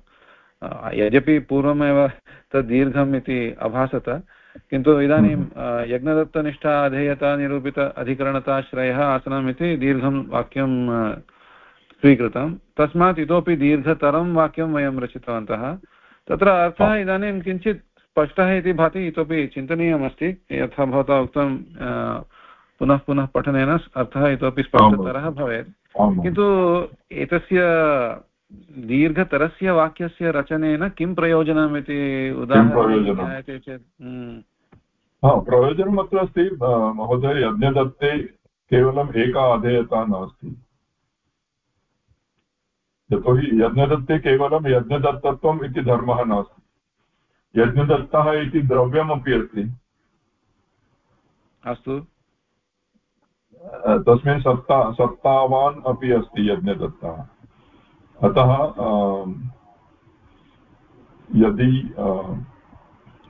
Speaker 5: यद्यपि पूर्वमेव तद् दीर्घम् इति अभासत किन्तु इदानीं यज्ञदत्तनिष्ठा अधेयता निरूपित अधिकरणताश्रयः आसनम् इति दीर्घं वाक्यं स्वीकृतं तस्मात् इतोपि दीर्घतरं वाक्यं वयं रचितवन्तः। तत्र अर्थः इदानीं किञ्चित् स्पष्टः इति भाति इतोपि चिन्तनीयमस्ति। यथा भवता उक्तं पुनः पुनः पठनेन अर्थः इतोपि स्पष्टतरः भवेत्। किन्तु एतस्य दीर्घतरस्य वाक्यस्य रचनेन किं प्रयोजनम् इति उदाहरणं चेत्
Speaker 1: हम्म। प्रयोजनम् अत्र अस्ति महोदय यज्ञदत्ते केवलम् एका अधेयता नास्ति। यतोहि यज्ञदत्ते केवलं यज्ञदत्तत्वम् इति धर्मः नास्ति। यज्ञदत्तः इति द्रव्यमपि अस्ति।
Speaker 5: अस्तु।
Speaker 1: तस्मिन् सत्ता सत्तावान् अपि अस्ति यज्ञदत्तः। अतः यदि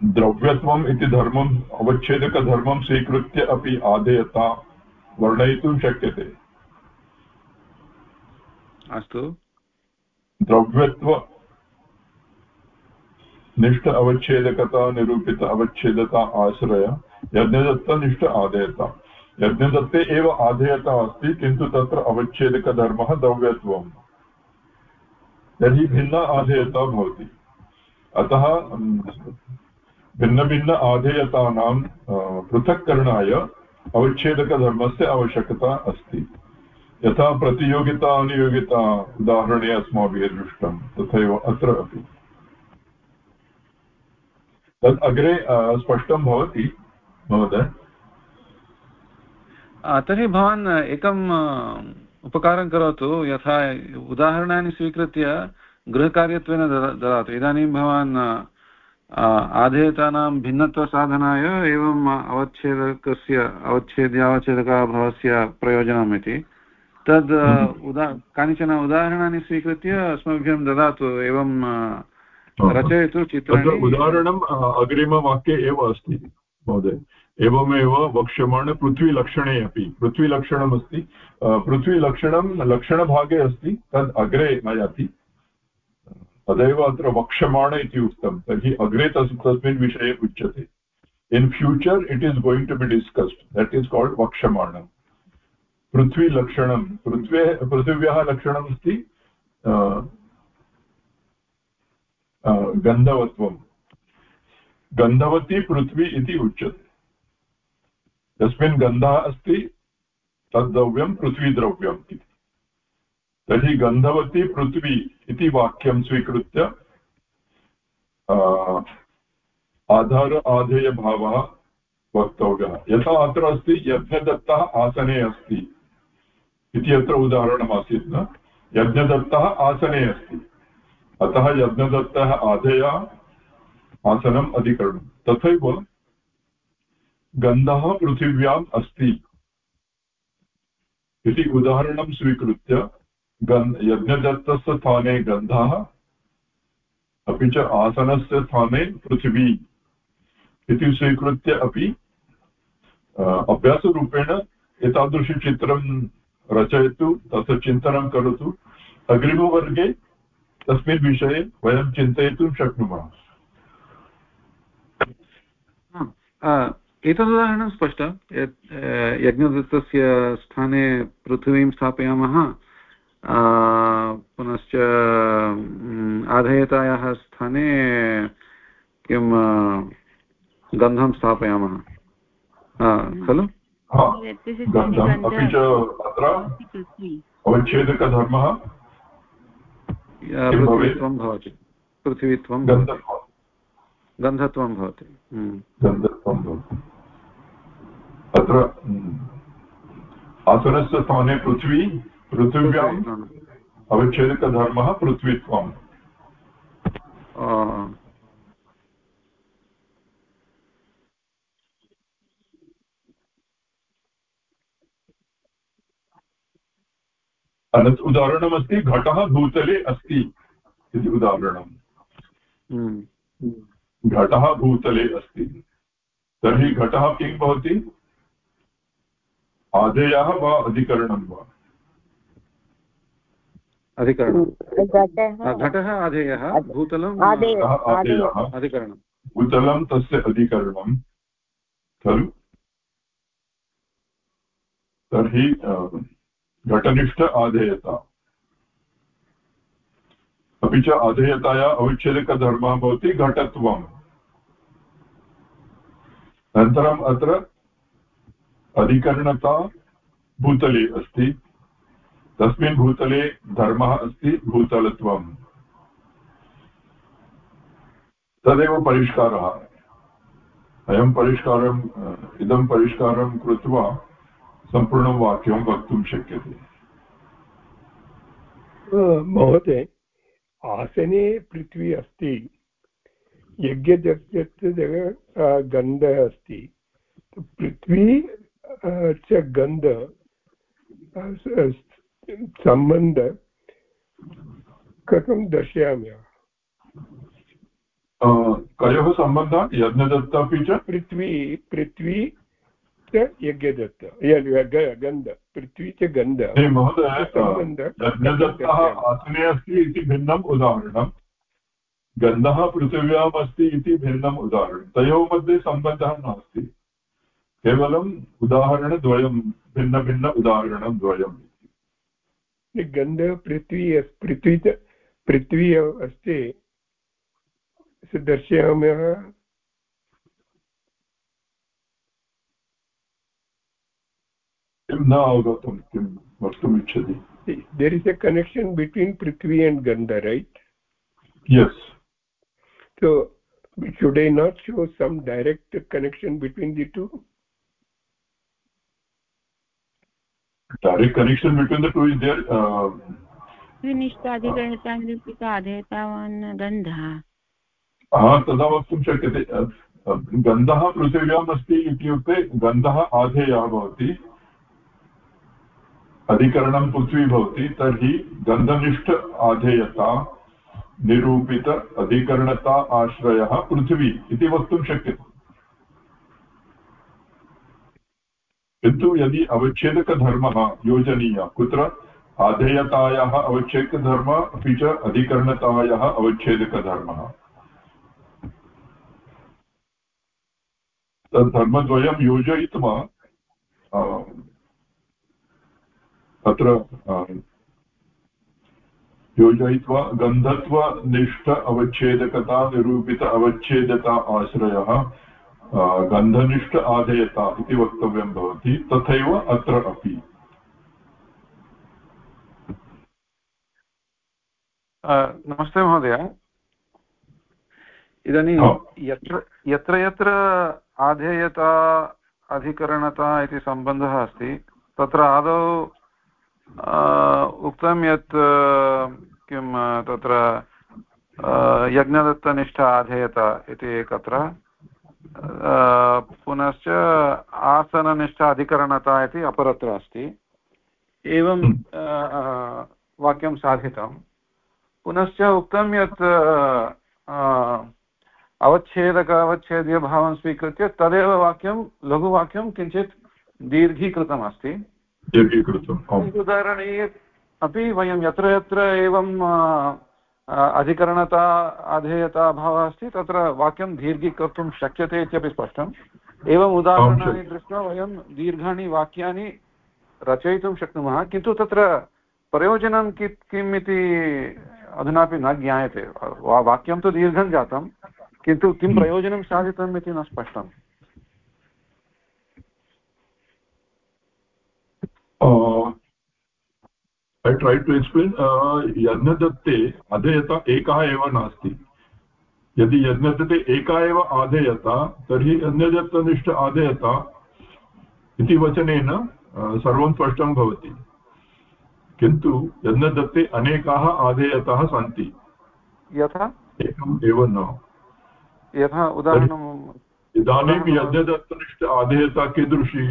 Speaker 1: द्रव्यत्वम् इति धर्मम् अवच्छेदकधर्मं स्वीकृत्य अपि आदेयता वर्णयितुं शक्यते।
Speaker 5: अस्तु।
Speaker 1: द्रव्यत्व। निष्ठ अवच्छेदकता, निरूपित अवच्छेदता, आश्रय। यज्ञदत्तनिष्ठ आधेयता। यज्ञदत्ते एव आधेयता अस्ति, किन्तु तत्र अवच्छेदकधर्मः द्रव्यत्वम् तर्हि भिन्ना आधेयता भवति। अतः भिन्नभिन्न आधेयतानां पृथक्करणाय अवच्छेदकधर्मस्य आवश्यकता अस्ति। यथा प्रतियोगिता अनियोगिता उदाहरणे अस्माभिः दृष्टं तथैव अत्र अपि। तद् अग्रे स्पष्टं भवति, महोदय?
Speaker 5: तर्हि भवान् एकम् उपकारं करोतु, यथा उदाहरणानि स्वीकृत्य गृहकार्यत्वेन ददातु। इदानीं भवान् आधेयतानां भिन्नत्वसाधनाय एवम् अवच्छेदकस्य, अवच्छेद्यावच्छेदकाभावस्य प्रयोजनम् इति। तद् हम्म। उदा कानिचन उदाहरणानि स्वीकृत्य अस्मभ्यं ददातु एवं रचयतु चित्राणि।
Speaker 1: उदाहरणम् अग्रिमवाक्ये एव अस्ति महोदय। एवमेव वक्ष्यमाण पृथ्वीलक्षणे अपि। पृथ्वीलक्षणमस्ति पृथ्वीलक्षणं लक्षणभागे अस्ति तद् अग्रे नयाति। तदेव अत्र वक्ष्यमाण इति उक्तं तर्हि अग्रे तस् तस्मिन् विषये उच्यते। In future it is going to be discussed that is called वक्ष्यमाण पृथ्वीलक्षणं, पृथ्वे, पृथिव्याः लक्षणमस्ति गन्धवत्वं। गन्धवती पृथ्वी इति उच्यते। यस्मिन् गन्धः अस्ति, तद्द्रव्यं पृथ्वीद्रव्यम् इति। तर्हि गन्धवती पृथ्वी इति वाक्यं स्वीकृत्य आधार आधेयभावः वक्तव्यः। यथा अत्र अस्ति यज्ञदत्तः आसने अस्ति। इति अत्र उदाहरणमासीत् न? यज्ञदत्तः आसने अस्ति। अतः यज्ञदत्तः आधेया आसनम् अधिकरणं। तथैव गन्धः पृथिव्याम् अस्ति। इति उदाहरणं स्वीकृत्य गन् यज्ञदत्तस्य स्थाने गन्धः, अपि च आसनस्य स्थाने पृथिवी इति स्वीकृत्य अपि अभ्यासरूपेण एतादृशचित्रं रचयतु, तस्य चिन्तनं करोतु। अग्रिमवर्गे तस्मिन् विषये वयं चिन्तयितुं शक्नुमः।
Speaker 5: एतदुदाहरणं स्पष्टं। यत् यज्ञदत्तस्य स्थाने पृथिवीं स्थापयामः। पुनश्च आधेयतायाः स्थाने किं गन्धं स्थापयामः। खलु?
Speaker 1: अवच्छेदकधर्मः
Speaker 5: पृथिवीत्वं भवति? पृथिवीत्वं गन्धत्वं। भवति।
Speaker 1: गन्धत्वं भवति। अत्र आसनस्य स्थाने पृथ्वी पृथिव्याम् अवच्छेदकधर्मः पृथ्वीत्वम् अनत् उदाहरणमस्ति घटः भूतले अस्ति इति उदाहरणम्। हम्म। घटः भूतले अस्ति। तर्हि घटः किं भवति? आदेयः वा अधिकरणं वा?
Speaker 5: अधिकरणं। घटः आधेयः भूतलं
Speaker 1: अधिकरणं। भूतलं तस्य अधिकरणं। खलु? तर्हि घटनिष्ठ आधेयता अपि च अधेयताया अविच्छेदकधर्मः भवति घटत्वम्। अनन्तरम् अत्र अधिकरणता भूतले अस्ति। तस्मिन् भूतले धर्मः अस्ति, भूतलत्वम्। तदेव परिष्कारः। अयं परिष्कारम्, इदं परिष्कारं कृत्वा सम्पूर्णं वाक्यं वक्तुं शक्यते।
Speaker 8: महोदय आसने पृथ्वी अस्ति यज्ञजस्य गन्धः अस्ति पृथ्वी च गन्ध सम्बन्ध कथं दर्शयामि?
Speaker 1: कयोः सम्बन्धः यज्ञदत्त अपि च?
Speaker 8: पृथ्वी पृथ्वी च यज्ञदत्त गन्ध पृथ्वी च गन्ध।
Speaker 1: आसने अस्ति इति भिन्नम् उदाहरणं गन्धः पृथिव्याम् अस्ति इति भिन्नम् उदाहरणं तयोः मध्ये सम्बन्धः नास्ति। केवलम् उदाहरणद्वयं भिन्नभिन्न उदाहरणं द्वयम् इति।
Speaker 8: गन्धः पृथ्वी पृथ्वी च पृथ्वी अस्ति दर्शयामः
Speaker 1: किं न अवगतं किं वक्तुम् इच्छति
Speaker 8: there is a connection between prithvi and gandha right
Speaker 1: yes
Speaker 8: so should i not show some direct connection between the two
Speaker 1: direct connection between the two is there uh,
Speaker 10: गन्धः
Speaker 1: हा तदा वक्तुं शक्यते गन्धः पृथिव्याम् अस्ति इत्युक्ते गन्धः आधेयः भवति अधिकरणं पृथ्वी भवति, तर्हि गन्धनिष्ठ आधेयता निरूपित अधिकरणता आश्रयः पृथ्वी इति वक्तुं शक्यते। किन्तु यदि अवच्छेदकधर्मः योजनीयः, कुत्र आधेयतायाः अवच्छेदकधर्मः अपि च अधिकरणतायाः अवच्छेदकधर्मः। तद्धर्मद्वयं योजयित्वा तत्र योजयित्वा गन्धत्वनिष्ठ अवच्छेदकता निरूपित अवच्छेदता आश्रयः गन्धनिष्ठ आधेयता इति वक्तव्यं भवति तथैव अत्र अपि।
Speaker 5: नमस्ते महोदय। इदानीं यत्र यत्र यत्र आधेयता अधिकरणता इति सम्बन्धः अस्ति तत्र आदौ उक्तं यत् किं तत्र यज्ञदत्तनिष्ठ आधेयत इति एकत्र पुनश्च आसननिष्ठ अधिकरणता इति अपरत्र अस्ति। एवं वाक्यं साधितं। पुनश्च उक्तं यत् अवच्छेदक अवच्छेद्यभावं स्वीकृत्य तदेव वाक्यं लघुवाक्यं किञ्चित् दीर्घीकृतमस्ति उदाहरणे अपि वयं यत्र यत्र एवं अधिकरणता अधेयता अभावः अस्ति तत्र वाक्यं दीर्घीकर्तुं शक्यते इत्यपि स्पष्टम्। एवम् उदाहरणानि दृष्ट्वा वयं दीर्घाणि वाक्यानि रचयितुं शक्नुमः किन्तु तत्र प्रयोजनं कि किम् इति अधुनापि न ज्ञायते। वाक्यं तु दीर्घं जातं किन्तु किं प्रयोजनं साधितम् इति न स्पष्टम्।
Speaker 1: ऐ ट्रै टु एक्स्प्लेन् यज्ञदत्ते अधेयता एकः एव नास्ति यदि यज्ञदत्ते एका एव आधेयता तर्हि यज्ञदत्तनिष्ठ आधेयता इति वचनेन सर्वं स्पष्टं भवति किन्तु यज्ञदत्ते अनेकाः आधेयताः सन्ति
Speaker 5: यथा
Speaker 1: एकम् एव न
Speaker 5: यथा उदाहरणम्
Speaker 1: इदानीं यज्ञदत्तनिष्ठ आधेयता कीदृशी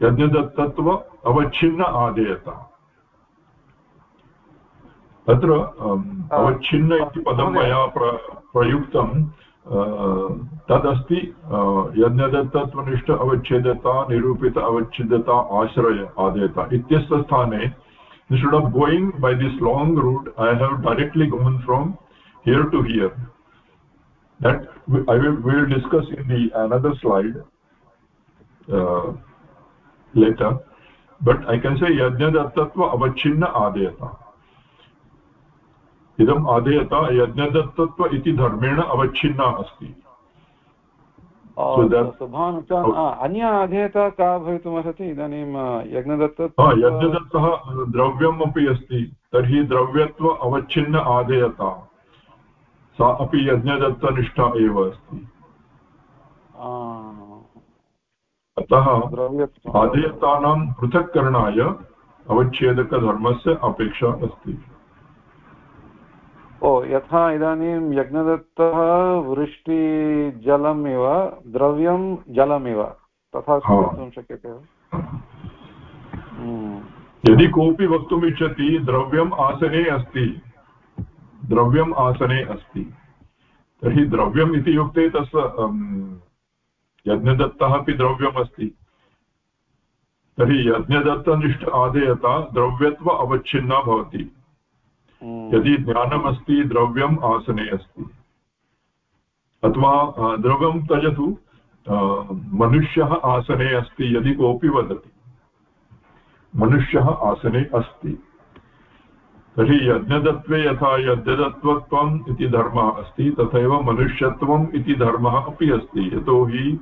Speaker 1: यज्ञदत्तत्व अवच्छिन्न आदेयता। अत्र अवच्छिन्न इति पदं मया प्र प्रयुक्तं तदस्ति यज्ञदत्तत्वनिष्ठ अवच्छेदता निरूपित अवच्छिद्यता आश्रय आदेयता इत्यस्य स्थाने should have going by this long route I have directly gone from here to here that I will discuss in the another slide later but i can say yajnadattva avachinna adayata इदम् आदेयता यज्ञदत्तत्व इति धर्मेण अवच्छिन्ना अस्ति।
Speaker 5: अन्य अधेयता का भवितुमर्हति इदानीं यज्ञदत्त
Speaker 1: यज्ञदत्तः द्रव्यम् अपि अस्ति। तर्हि द्रव्यत्व अवच्छिन्न आदेयता। सा अपि यज्ञदत्तनिष्ठा एव अस्ति। अतः आदेयतानां पृथक्करणाय अवच्छेदकधर्मस्य अपेक्षा अस्ति।
Speaker 5: ओ यथा इदानीं यज्ञदत्तः वृष्टिजलम् इव द्रव्यं जलमिव। तथा स्वीकर्तुं शक्यते
Speaker 1: हम्म। यदि कोऽपि वक्तुम् इच्छति द्रव्यम् आसने अस्ति। द्रव्यम् आसने अस्ति। तर्हि द्रव्यम् इति युक्ते तस्य यज्ञदत्तः अपि द्रव्यम् अस्ति तर्हि यज्ञदत्तनिष्ठ आदेयता द्रव्यत्व अवच्छिन्ना भवति। हम्म। यदि ज्ञानमस्ति द्रव्यम् आसने अस्ति। अथवा द्रव्यं त्यजतु मनुष्यः आसने अस्ति यदि कोऽपि वदति। मनुष्यः आसने अस्ति। तर्हि यज्ञदत्वे यथा यज्ञदत्वत्वम् इति धर्मः अस्ति, तथैव मनुष्यत्वम् इति धर्मः अपि अस्ति। यतोहि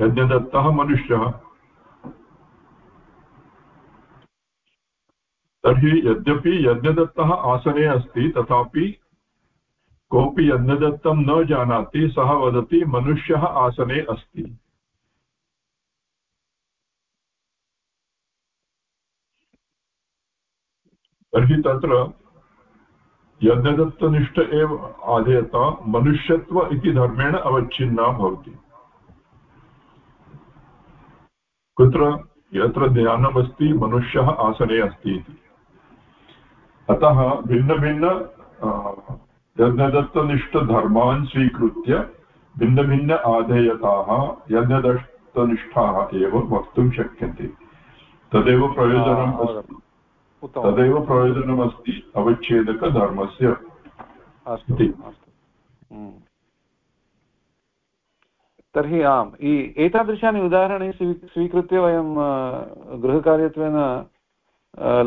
Speaker 1: यज्ञदत्तः मनुष्यः। तर्हि यद्यपि यज्ञदत्तः आसने अस्ति, तथापि कोऽपि यज्ञदत्तं न जानाति, सः वदति मनुष्यः आसने अस्ति। तर्हि तत्र यज्ञदत्तनिष्ठ एव आदेयता मनुष्यत्व इति धर्मेण अवच्छिन्ना भवति। कुत्र यत्र ज्ञानमस्ति मनुष्यः आसने अस्ति इति। अतः भिन्नभिन्न यज्ञदत्तनिष्ठधर्मान् स्वीकृत्य भिन्नभिन्न आधेयताः यज्ञदत्तनिष्ठाः एव वक्तुं शक्यन्ते। तदेव प्रयोजनम् अस्ति। तदेव प्रयोजनमस्ति अवच्छेदकधर्मस्य।
Speaker 5: अस्ति हम्म। तर्हि आम् एतादृशानि उदाहरणानि स्वीकृत्य वयं गृहकार्यत्वेन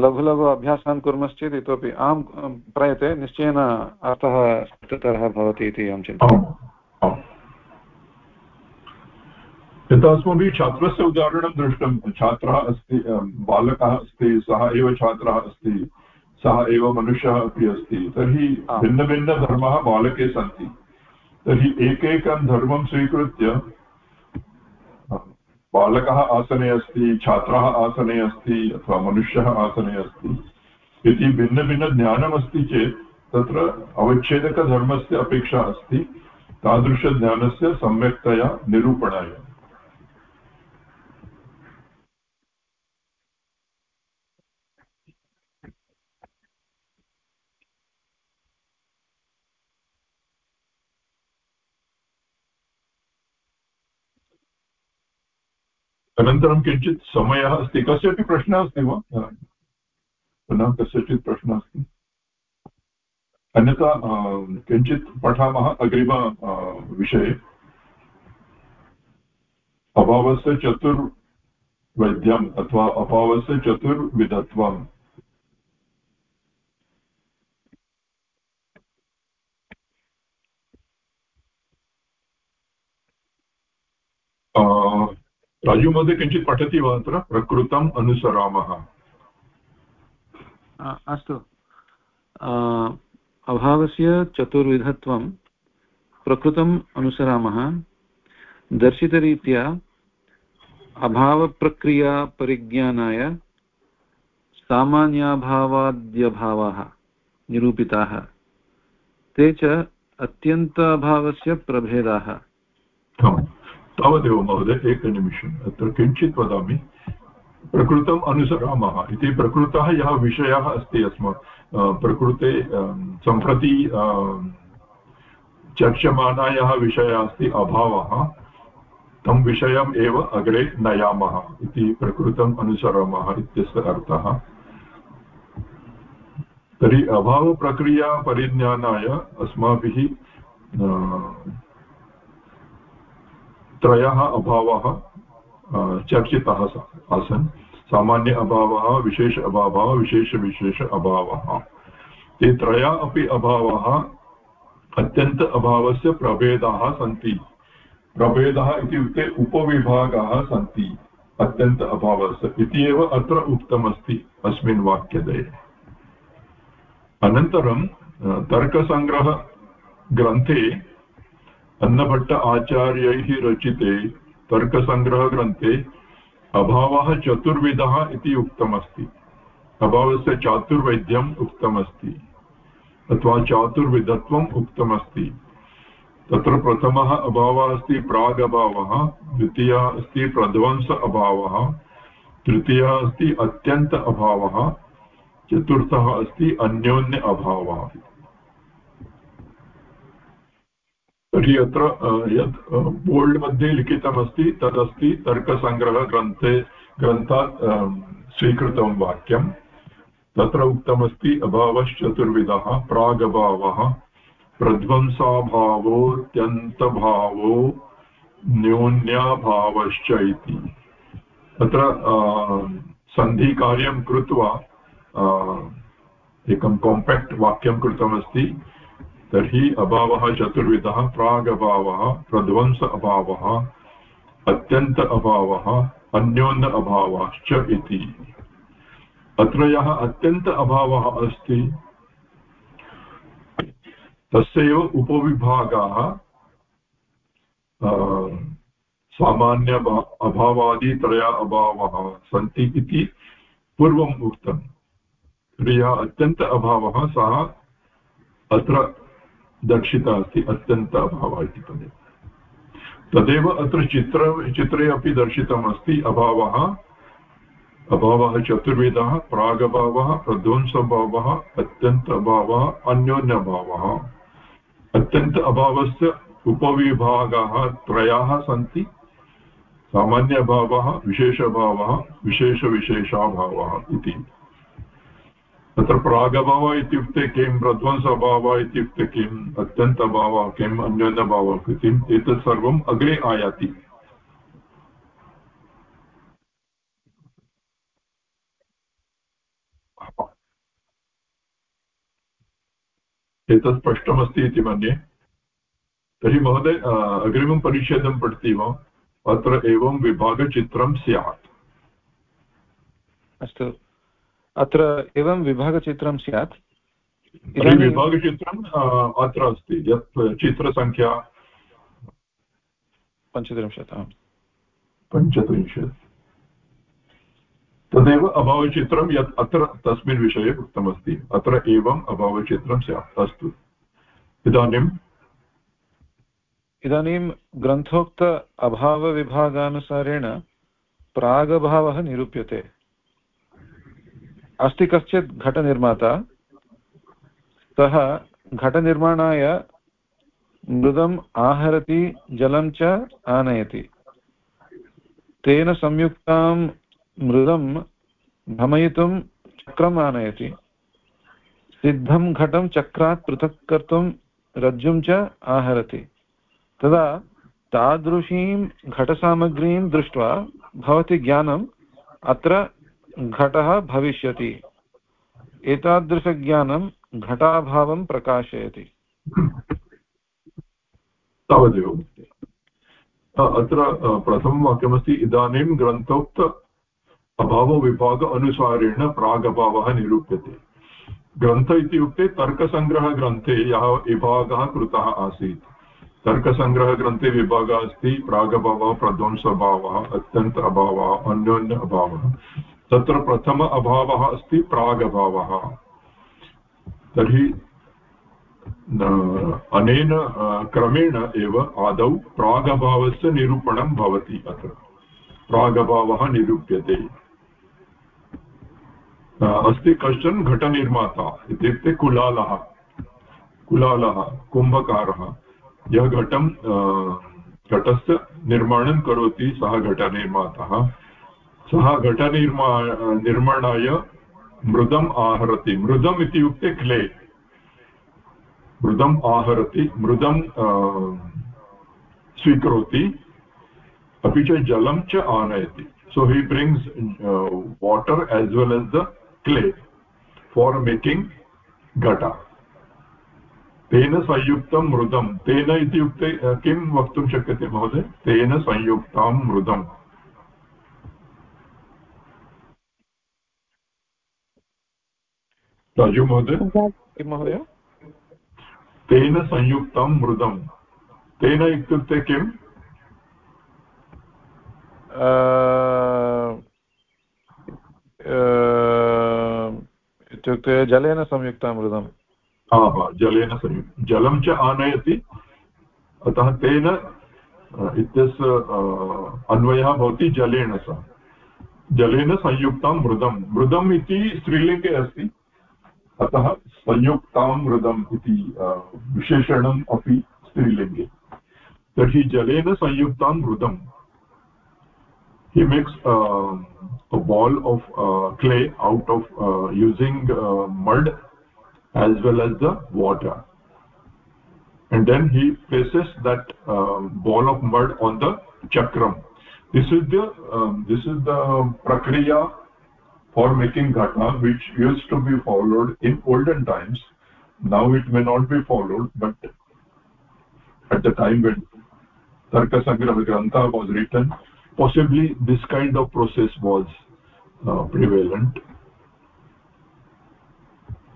Speaker 5: लघु लघु अभ्यासान् कुर्मश्चेत् इतोपि अहं प्रयते निश्चयेन अर्थः स्पष्टतरः भवति इति अहं चिन्तयामि।
Speaker 1: यथा अस्माभिः छात्रस्य उदाहरणं दृष्टं। छात्रः अस्ति बालकः अस्ति सः एव छात्रः अस्ति सः एव मनुष्यः अपि अस्ति। तर्हि भिन्नभिन्नधर्माः बालके सन्ति। तर्हि एकैकं धर्मं स्वीकृत्य बालकः आसने अस्ति छात्रः आसने अस्ति अथवा मनुष्यः आसने अस्ति। यदि भिन्नभिन्नज्ञानमस्ति चेत् तत्र अवच्छेदकधर्मस्य अपेक्षा अस्ति तादृशज्ञानस्य सम्यक्तया निरूपणाय। अनन्तरं किञ्चित् समयः अस्ति। कस्यापि प्रश्नः अस्ति वा? पुनः कस्यचित् प्रश्नः अस्ति? अन्यथा किञ्चित् पठामः अग्रिम विषये। अभावस्य चतुर्वैद्यम् अथवा अभावस्य चतुर्विधत्वम्। राजु महोदय किञ्चित् पठति वा अत्र प्रकृतम् अनुसरामः।
Speaker 5: अस्तु। अभावस्य चतुर्विधत्वं प्रकृतम् अनुसरामः। दर्शितरीत्या अभावप्रक्रियापरिज्ञानाय सामान्याभावाद्यभावाः निरूपिताः। ते च अत्यन्ताभावस्य प्रभेदाः।
Speaker 1: तावदेव महोदय एकनिमिषम् अत्र किञ्चित् वदामि। प्रकृतम् अनुसरामः। इति प्रकृतः यः विषयः अस्ति अस्मात् प्रकृते सम्प्रति चर्च्यमाना विषयः अस्ति, अभावः, तं विषयम् एव अग्रे नयामः इति प्रकृतम् अनुसरामः इत्यस्य अर्थः। तर्हि अभावप्रक्रियापरिज्ञानाय अस्माभिः त्रयः अभावः चर्चिताः आसन्। सामान्य अभावः, विशेष अभावः विशेषविशेष अभावः। ते त्रया अपि अभावः, अत्यन्त अभावस्य प्रभेदाः सन्ति। प्रभेदः इत्युक्ते उपविभागाः सन्ति, अत्यन्त अभावस्य। इति एव अत्र उक्तमस्ति अस्मिन् वाक्यदये। अनन्तरं तर्कसङ्ग्रहग्रन्थे अन्नभट्ट आचार्यैः रचिते तर्कसङ्ग्रहग्रन्थे अभावः चतुर्विधः इति उक्तमस्ति। अभावस्य चातुर्वैद्यम् उक्तमस्ति अथवा चातुर्विधत्वम् उक्तमस्ति। तत्र प्रथमः अभावः अस्ति प्रागभावः, द्वितीयः अस्ति प्रध्वंस अभावः, तृतीयः अस्ति अत्यन्त अभावः, चतुर्थः अस्ति अन्योन्य अभावः। तर्हि अत्र यत् बोल्ड् मध्ये लिखितमस्ति, तदस्ति तर्कसङ्ग्रहग्रन्थे ग्रन्थात् स्वीकृतं वाक्यं तत्र उक्तमस्ति, अभावश्चतुर्विधः, प्रागभावः, प्रध्वंसाभावोऽत्यन्तभावो, न्यून्याभावश्च इति। अत्र सन्धिकार्यं कृत्वा एकं काम्पेक्ट् वाक्यं कृतमस्ति। तर्हि अभावः चतुर्विधः, प्रागभावः, प्रध्वंस अभावः, अत्यन्त अभावः अन्योन्य अभावश्च इति। अत्र यः अत्यन्त अभावः अस्ति। तस्यैव उपविभागाः सामान्य अभावादित्रया अभावः सन्ति इति पूर्वम् उक्तम्। तर्हि यः अत्यन्त अभावः, सः अत्र दर्शितः अस्ति अत्यन्त अभावः इति पदे तदेव अत्र चित्र, चित्रे अपि दर्शितमस्ति अभावः। अभावः चतुर्विधः, प्रागभावः, प्रध्वंसभावः अत्यन्त अभावः अन्योन्यभावः। अत्यन्त अभावस्य उपविभागाः त्रयाः सन्ति। सामान्य अभावः विशेषभावः, विशेषविशेषाभावः इति। तत्र प्रागभावः इत्युक्ते किं? प्रध्वंसभावः इत्युक्ते किम् अत्यन्तभावः, किम्? अन्योन्यभावः, किम्? एतत् सर्वम् अग्रे आयाति। एतत् स्पष्टमस्ति इति मन्ये। तर्हि महोदय अग्रिमं परिच्छेदं पठति वा? अत्र एवं विभागचित्रं स्यात्।
Speaker 5: अस्तु। अत्र एवं विभागचित्रं स्यात्।
Speaker 1: विभागचित्रम् अत्र अस्ति यत् चित्रसङ्ख्या
Speaker 5: पञ्चत्रिंशत्
Speaker 1: पञ्चत्रिंशत्। तदेव अभावचित्रं यत् अत्र तस्मिन् विषये उक्तमस्ति। अत्र एवम् अभावचित्रं स्यात् अस्तु। इदानीम्
Speaker 5: इदानीं ग्रन्थोक्त अभावविभागानुसारेण प्रागभावः निरूप्यते। अस्ति कश्चित् घटनिर्माता। सः घटनिर्माणाय मृदम् आहरति, जलं च आनयति। तेन संयुक्तां मृदं भ्रमयितुं चक्रम् आनयति। सिद्धं घटं चक्रात् पृथक् कर्तुं रज्जुं च आहरति। तदा तादृशीं घटसामग्रीं दृष्ट्वा भवति ज्ञानम् अत्र घटः भविष्यति। एतादृशज्ञानं घटाभावं प्रकाशयति।
Speaker 1: तावदेव अत्र प्रथमं वाक्यमस्ति, इदानीं ग्रन्थोक्त अभावविभाग अनुसारेण प्रागभावः निरूप्यते। ग्रन्थ इत्युक्ते तर्कसङ्ग्रहग्रन्थे यः विभागः कृतः आसीत्। तर्कसङ्ग्रहग्रन्थे विभागः अस्ति, प्रागभावः, प्रध्वंसभावः, अत्यन्त अभावः, अन्योन्य अभावः। तत्र प्रथम अभावः अस्ति प्रागभावः तर्हि अनेन क्रमेण एव आदौ प्रागभावस्य निरूपणं भवति अत्र। प्रागभावः निरूप्यते। अस्ति कश्चन घटनिर्माता, इत्युक्ते कुलालः। कुलालः, कुम्भकारः। यः घटं घटस्य निर्माणं करोति, सः घटनिर्मातः। सः घटनिर्मा निर्माणाय मृदम् आहरति। मृदम् इत्युक्ते क्ले। मृदम् आहरति मृदं स्वीकरोति अपि च जलं च आनयति। so he brings uh, water as well as the clay for gata तेन संयुक्तं मृदं तेन इत्युक्ते किं वक्तुं शक्यते महोदय? तेन संयुक्तां मृदम्। राजु महोदय
Speaker 5: महोदय?
Speaker 1: तेन संयुक्तं मृदं तेन इत्युक्ते किम्?
Speaker 5: इत्युक्ते जलेन संयुक्तं मृदम्।
Speaker 1: जलेन संयुक्तं। जलं च आनयति अतः तेन इत्यस्य अन्वयः भवति जलेन सह। जलेन संयुक्तं मृदं मृदम् इति स्त्रीलिङ्गे अस्ति। अतः संयुक्तां मृदम् इति विशेषणम् अपि स्त्रीलिङ्गे तर्हि जलेन संयुक्तां मृदम् he makes uh, a ball of uh, clay out of uh, using uh, mud as well as the water and then he places that uh, ball of mud on the chakram this is the um, this is the prakriya for making ghata which used to be followed in olden times. Now it may not be followed but at the time when tarka sangrah grantha was written possibly this kind of process was uh, prevalent.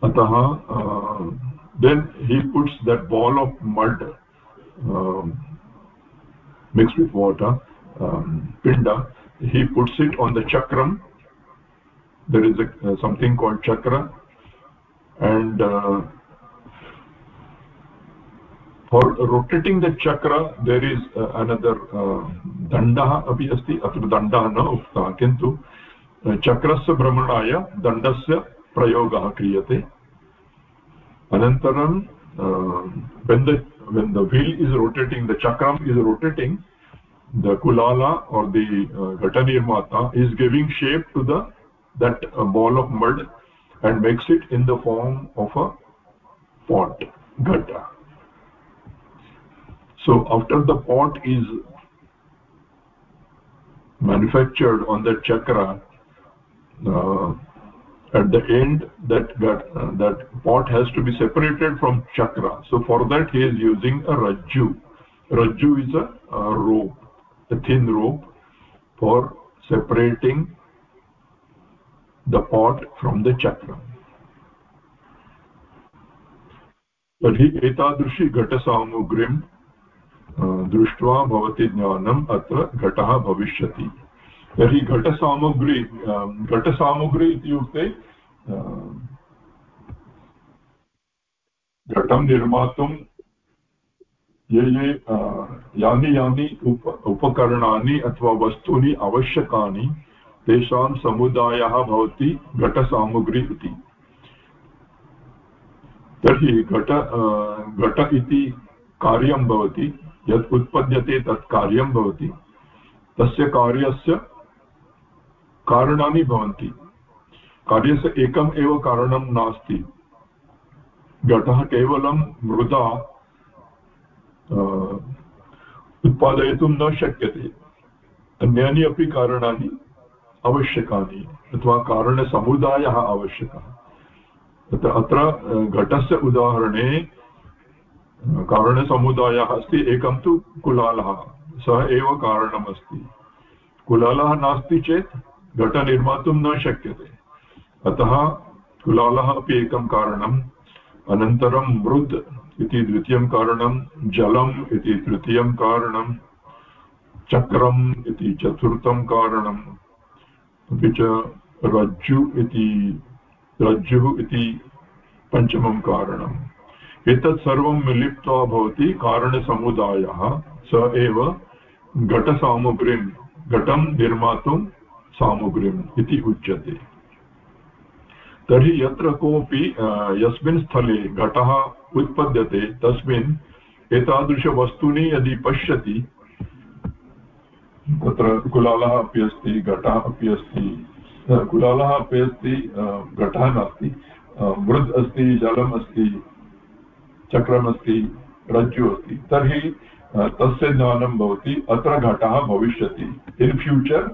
Speaker 1: Atah uh, then he puts that ball of mud um, mixed with water um, pinda. He puts it on the chakram there is a, uh, something called chakra and uh, for rotating the chakra there is uh, another dandah api asti atra dandah na ukta kintu chakrasya भ्रमणाय दण्डस्य प्रयोगः क्रियते अनन्तरं when the when the wheel is rotating the chakram is rotating the kulala or the uh, ghata nirmata is giving shape to the that ball of mud and makes it in the form of a pot gata so after the pot is manufactured on the chakra uh, at the end that uh, that pot has to be separated from chakra. So for that he is using a rajju rajju is a, a rope a thin rope for separating the pot from the chakra. तर्हि एतादृशी घटसामग्रीं दृष्ट्वा भवति ज्ञानम् अत्र घटः भविष्यति। तर्हि घटसामग्री घटसामग्री इत्युक्ते घटं निर्मातुं ये ये यानि यानि उप, उपकरणानि अथवा वस्तूनि आवश्यकानि तेषां समुदायः भवति घटसामग्री इति। तर्हि घट घट इति कार्यं भवति, यत् उत्पद्यते तत् कार्यं भवति। तस्य कार्यस्य कारणानि भवन्ति। कार्यस्य एकम् एव कारणं नास्ति। घटः केवलं मृदा उत्पादयितुं न शक्यते। अन्यानि अपि कारणानि आवश्यकानि अथवा कारणसमुदायः आवश्यकः। अत्र घटस्य उदाहरणे कारणसमुदायः अस्ति, एकं तु कुलालः, सः एव कारणम् अस्ति। कुलालः नास्ति चेत् घट निर्मातुं न शक्यते। अतः कुलालः अपि एकं कारणम्, अनन्तरं मृद् इति द्वितीयं कारणं जलम् इति तृतीयं कारणं चक्रम् इति चतुर्थं कारणं अपि च रज्जु इति, रज्जुः इति पञ्चमं कारणम्। एतत् सर्वं मिलित्वा भवति कारणसमुदायः। स एव घटसामग्रीं घटं निर्मातुं सामग्रीम् इति उच्यते। तर्हि यत्र कोऽपि यस्मिन् स्थले घटः उत्पद्यते, तस्मिन् एतादृशवस्तूनि यदि पश्यति तत्र कुलालः अपि अस्ति, घटः अपि अस्ति। कुलालः अपि अस्ति घटः नास्ति। मृद् अस्ति, जलम् अस्ति चक्रमस्ति रज्जु अस्ति। तर्हि तस्य ज्ञानं भवति, अत्र घटः भविष्यति। In future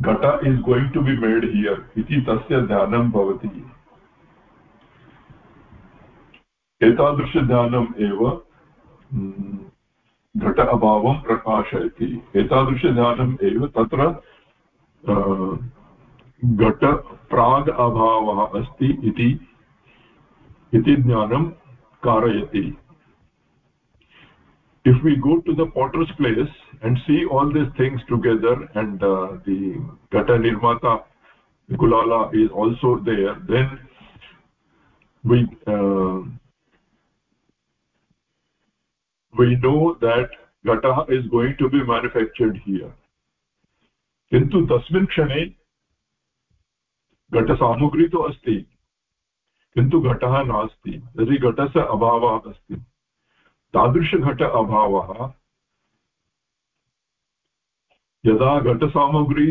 Speaker 1: ghata is going to be made here इति तस्य ज्ञानं भवति। एतादृशज्ञानम् एव घट अभावं प्रकाशयति एतादृशज्ञानम् एव तत्र घट प्राग् अभावः अस्ति इति इति ज्ञानं कारयति if we go to the potter's place and see all these things together and uh, the gata nirmata gulala is also there then we uh, we know that gata is going to be manufactured here. किन्तु तस्मिन् क्षणे घटसामग्री तु अस्ति किन्तु घटः नास्ति। तर्हि घटस्य अभावः अस्ति तादृशघट अभावः, यदा घटसामग्री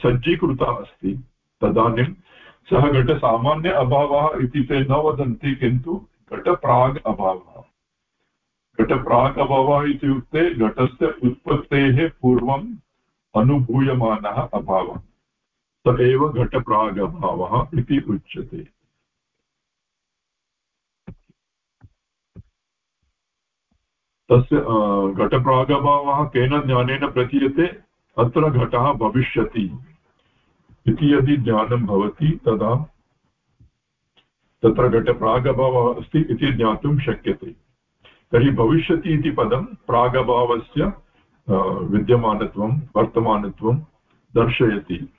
Speaker 1: सज्जीकृता अस्ति, तदानीं सः घटसामान्य अभावः इति ते न वदन्ति किन्तु घटप्राग् अभावः। घटप्राग् अभावः इत्युक्ते घटस्य उत्पत्तेः पूर्वम् अनुभूयमानः अभावः। स एव घटप्रागभावः इति उच्यते। तस्य घटप्रागभावः केन ज्ञानेन प्रतीयते? अत्र घटः भविष्यति इति यदि ज्ञानं भवति तदा तत्र घटप्रागभावः अस्ति इति ज्ञातुं शक्यते। तर्हि भविष्यति इति पदं प्रागभावस्य विद्यमानत्वं, वर्तमानत्वं दर्शयति।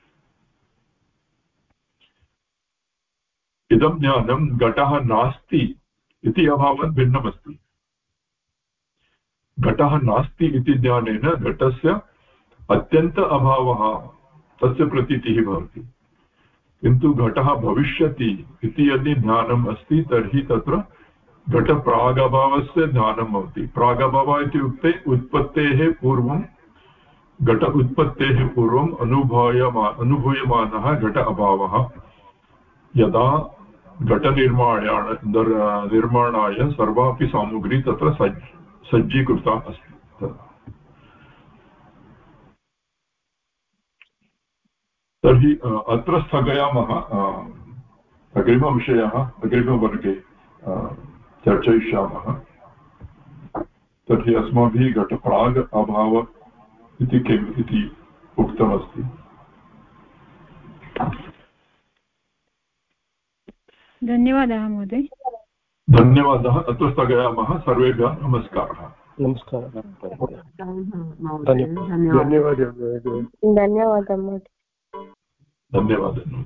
Speaker 1: इदं ज्ञानं घटः नास्ति इति अभावात् भिन्नमस्ति। घटः नास्ति इति ज्ञानेन घटस्य अत्यन्त अभावः, तस्य प्रतीतिः भवति। किन्तु घटः भविष्यति इति यदि ज्ञानम् अस्ति तर्हि तत्र घटप्रागभावस्य ज्ञानं भवति प्रागभावः इत्युक्ते उत्पत्तेः पूर्वं घट उत्पत्तेः पूर्वम् अनुभूयमा अनुभूयमानः घट अभावः यदा घटनिर्माणाय निर्माणाय सर्वापि सामग्री तत्र सज् सज्जीकृता अस्ति तर्हि अत्र स्थगयामः अग्रिमविषयः अग्रिमवर्गे चर्चयिष्यामः तर्हि अस्माभिः घटप्राग् अभाव इति किम् इति उक्तमस्ति।
Speaker 10: धन्यवादः महोदय।
Speaker 1: धन्यवादः। अत्र स्थगयामः। सर्वेभ्यः नमस्कारः।
Speaker 2: नमस्कारः।
Speaker 6: धन्यवादः
Speaker 9: धन्यवादः।
Speaker 1: धन्यवादः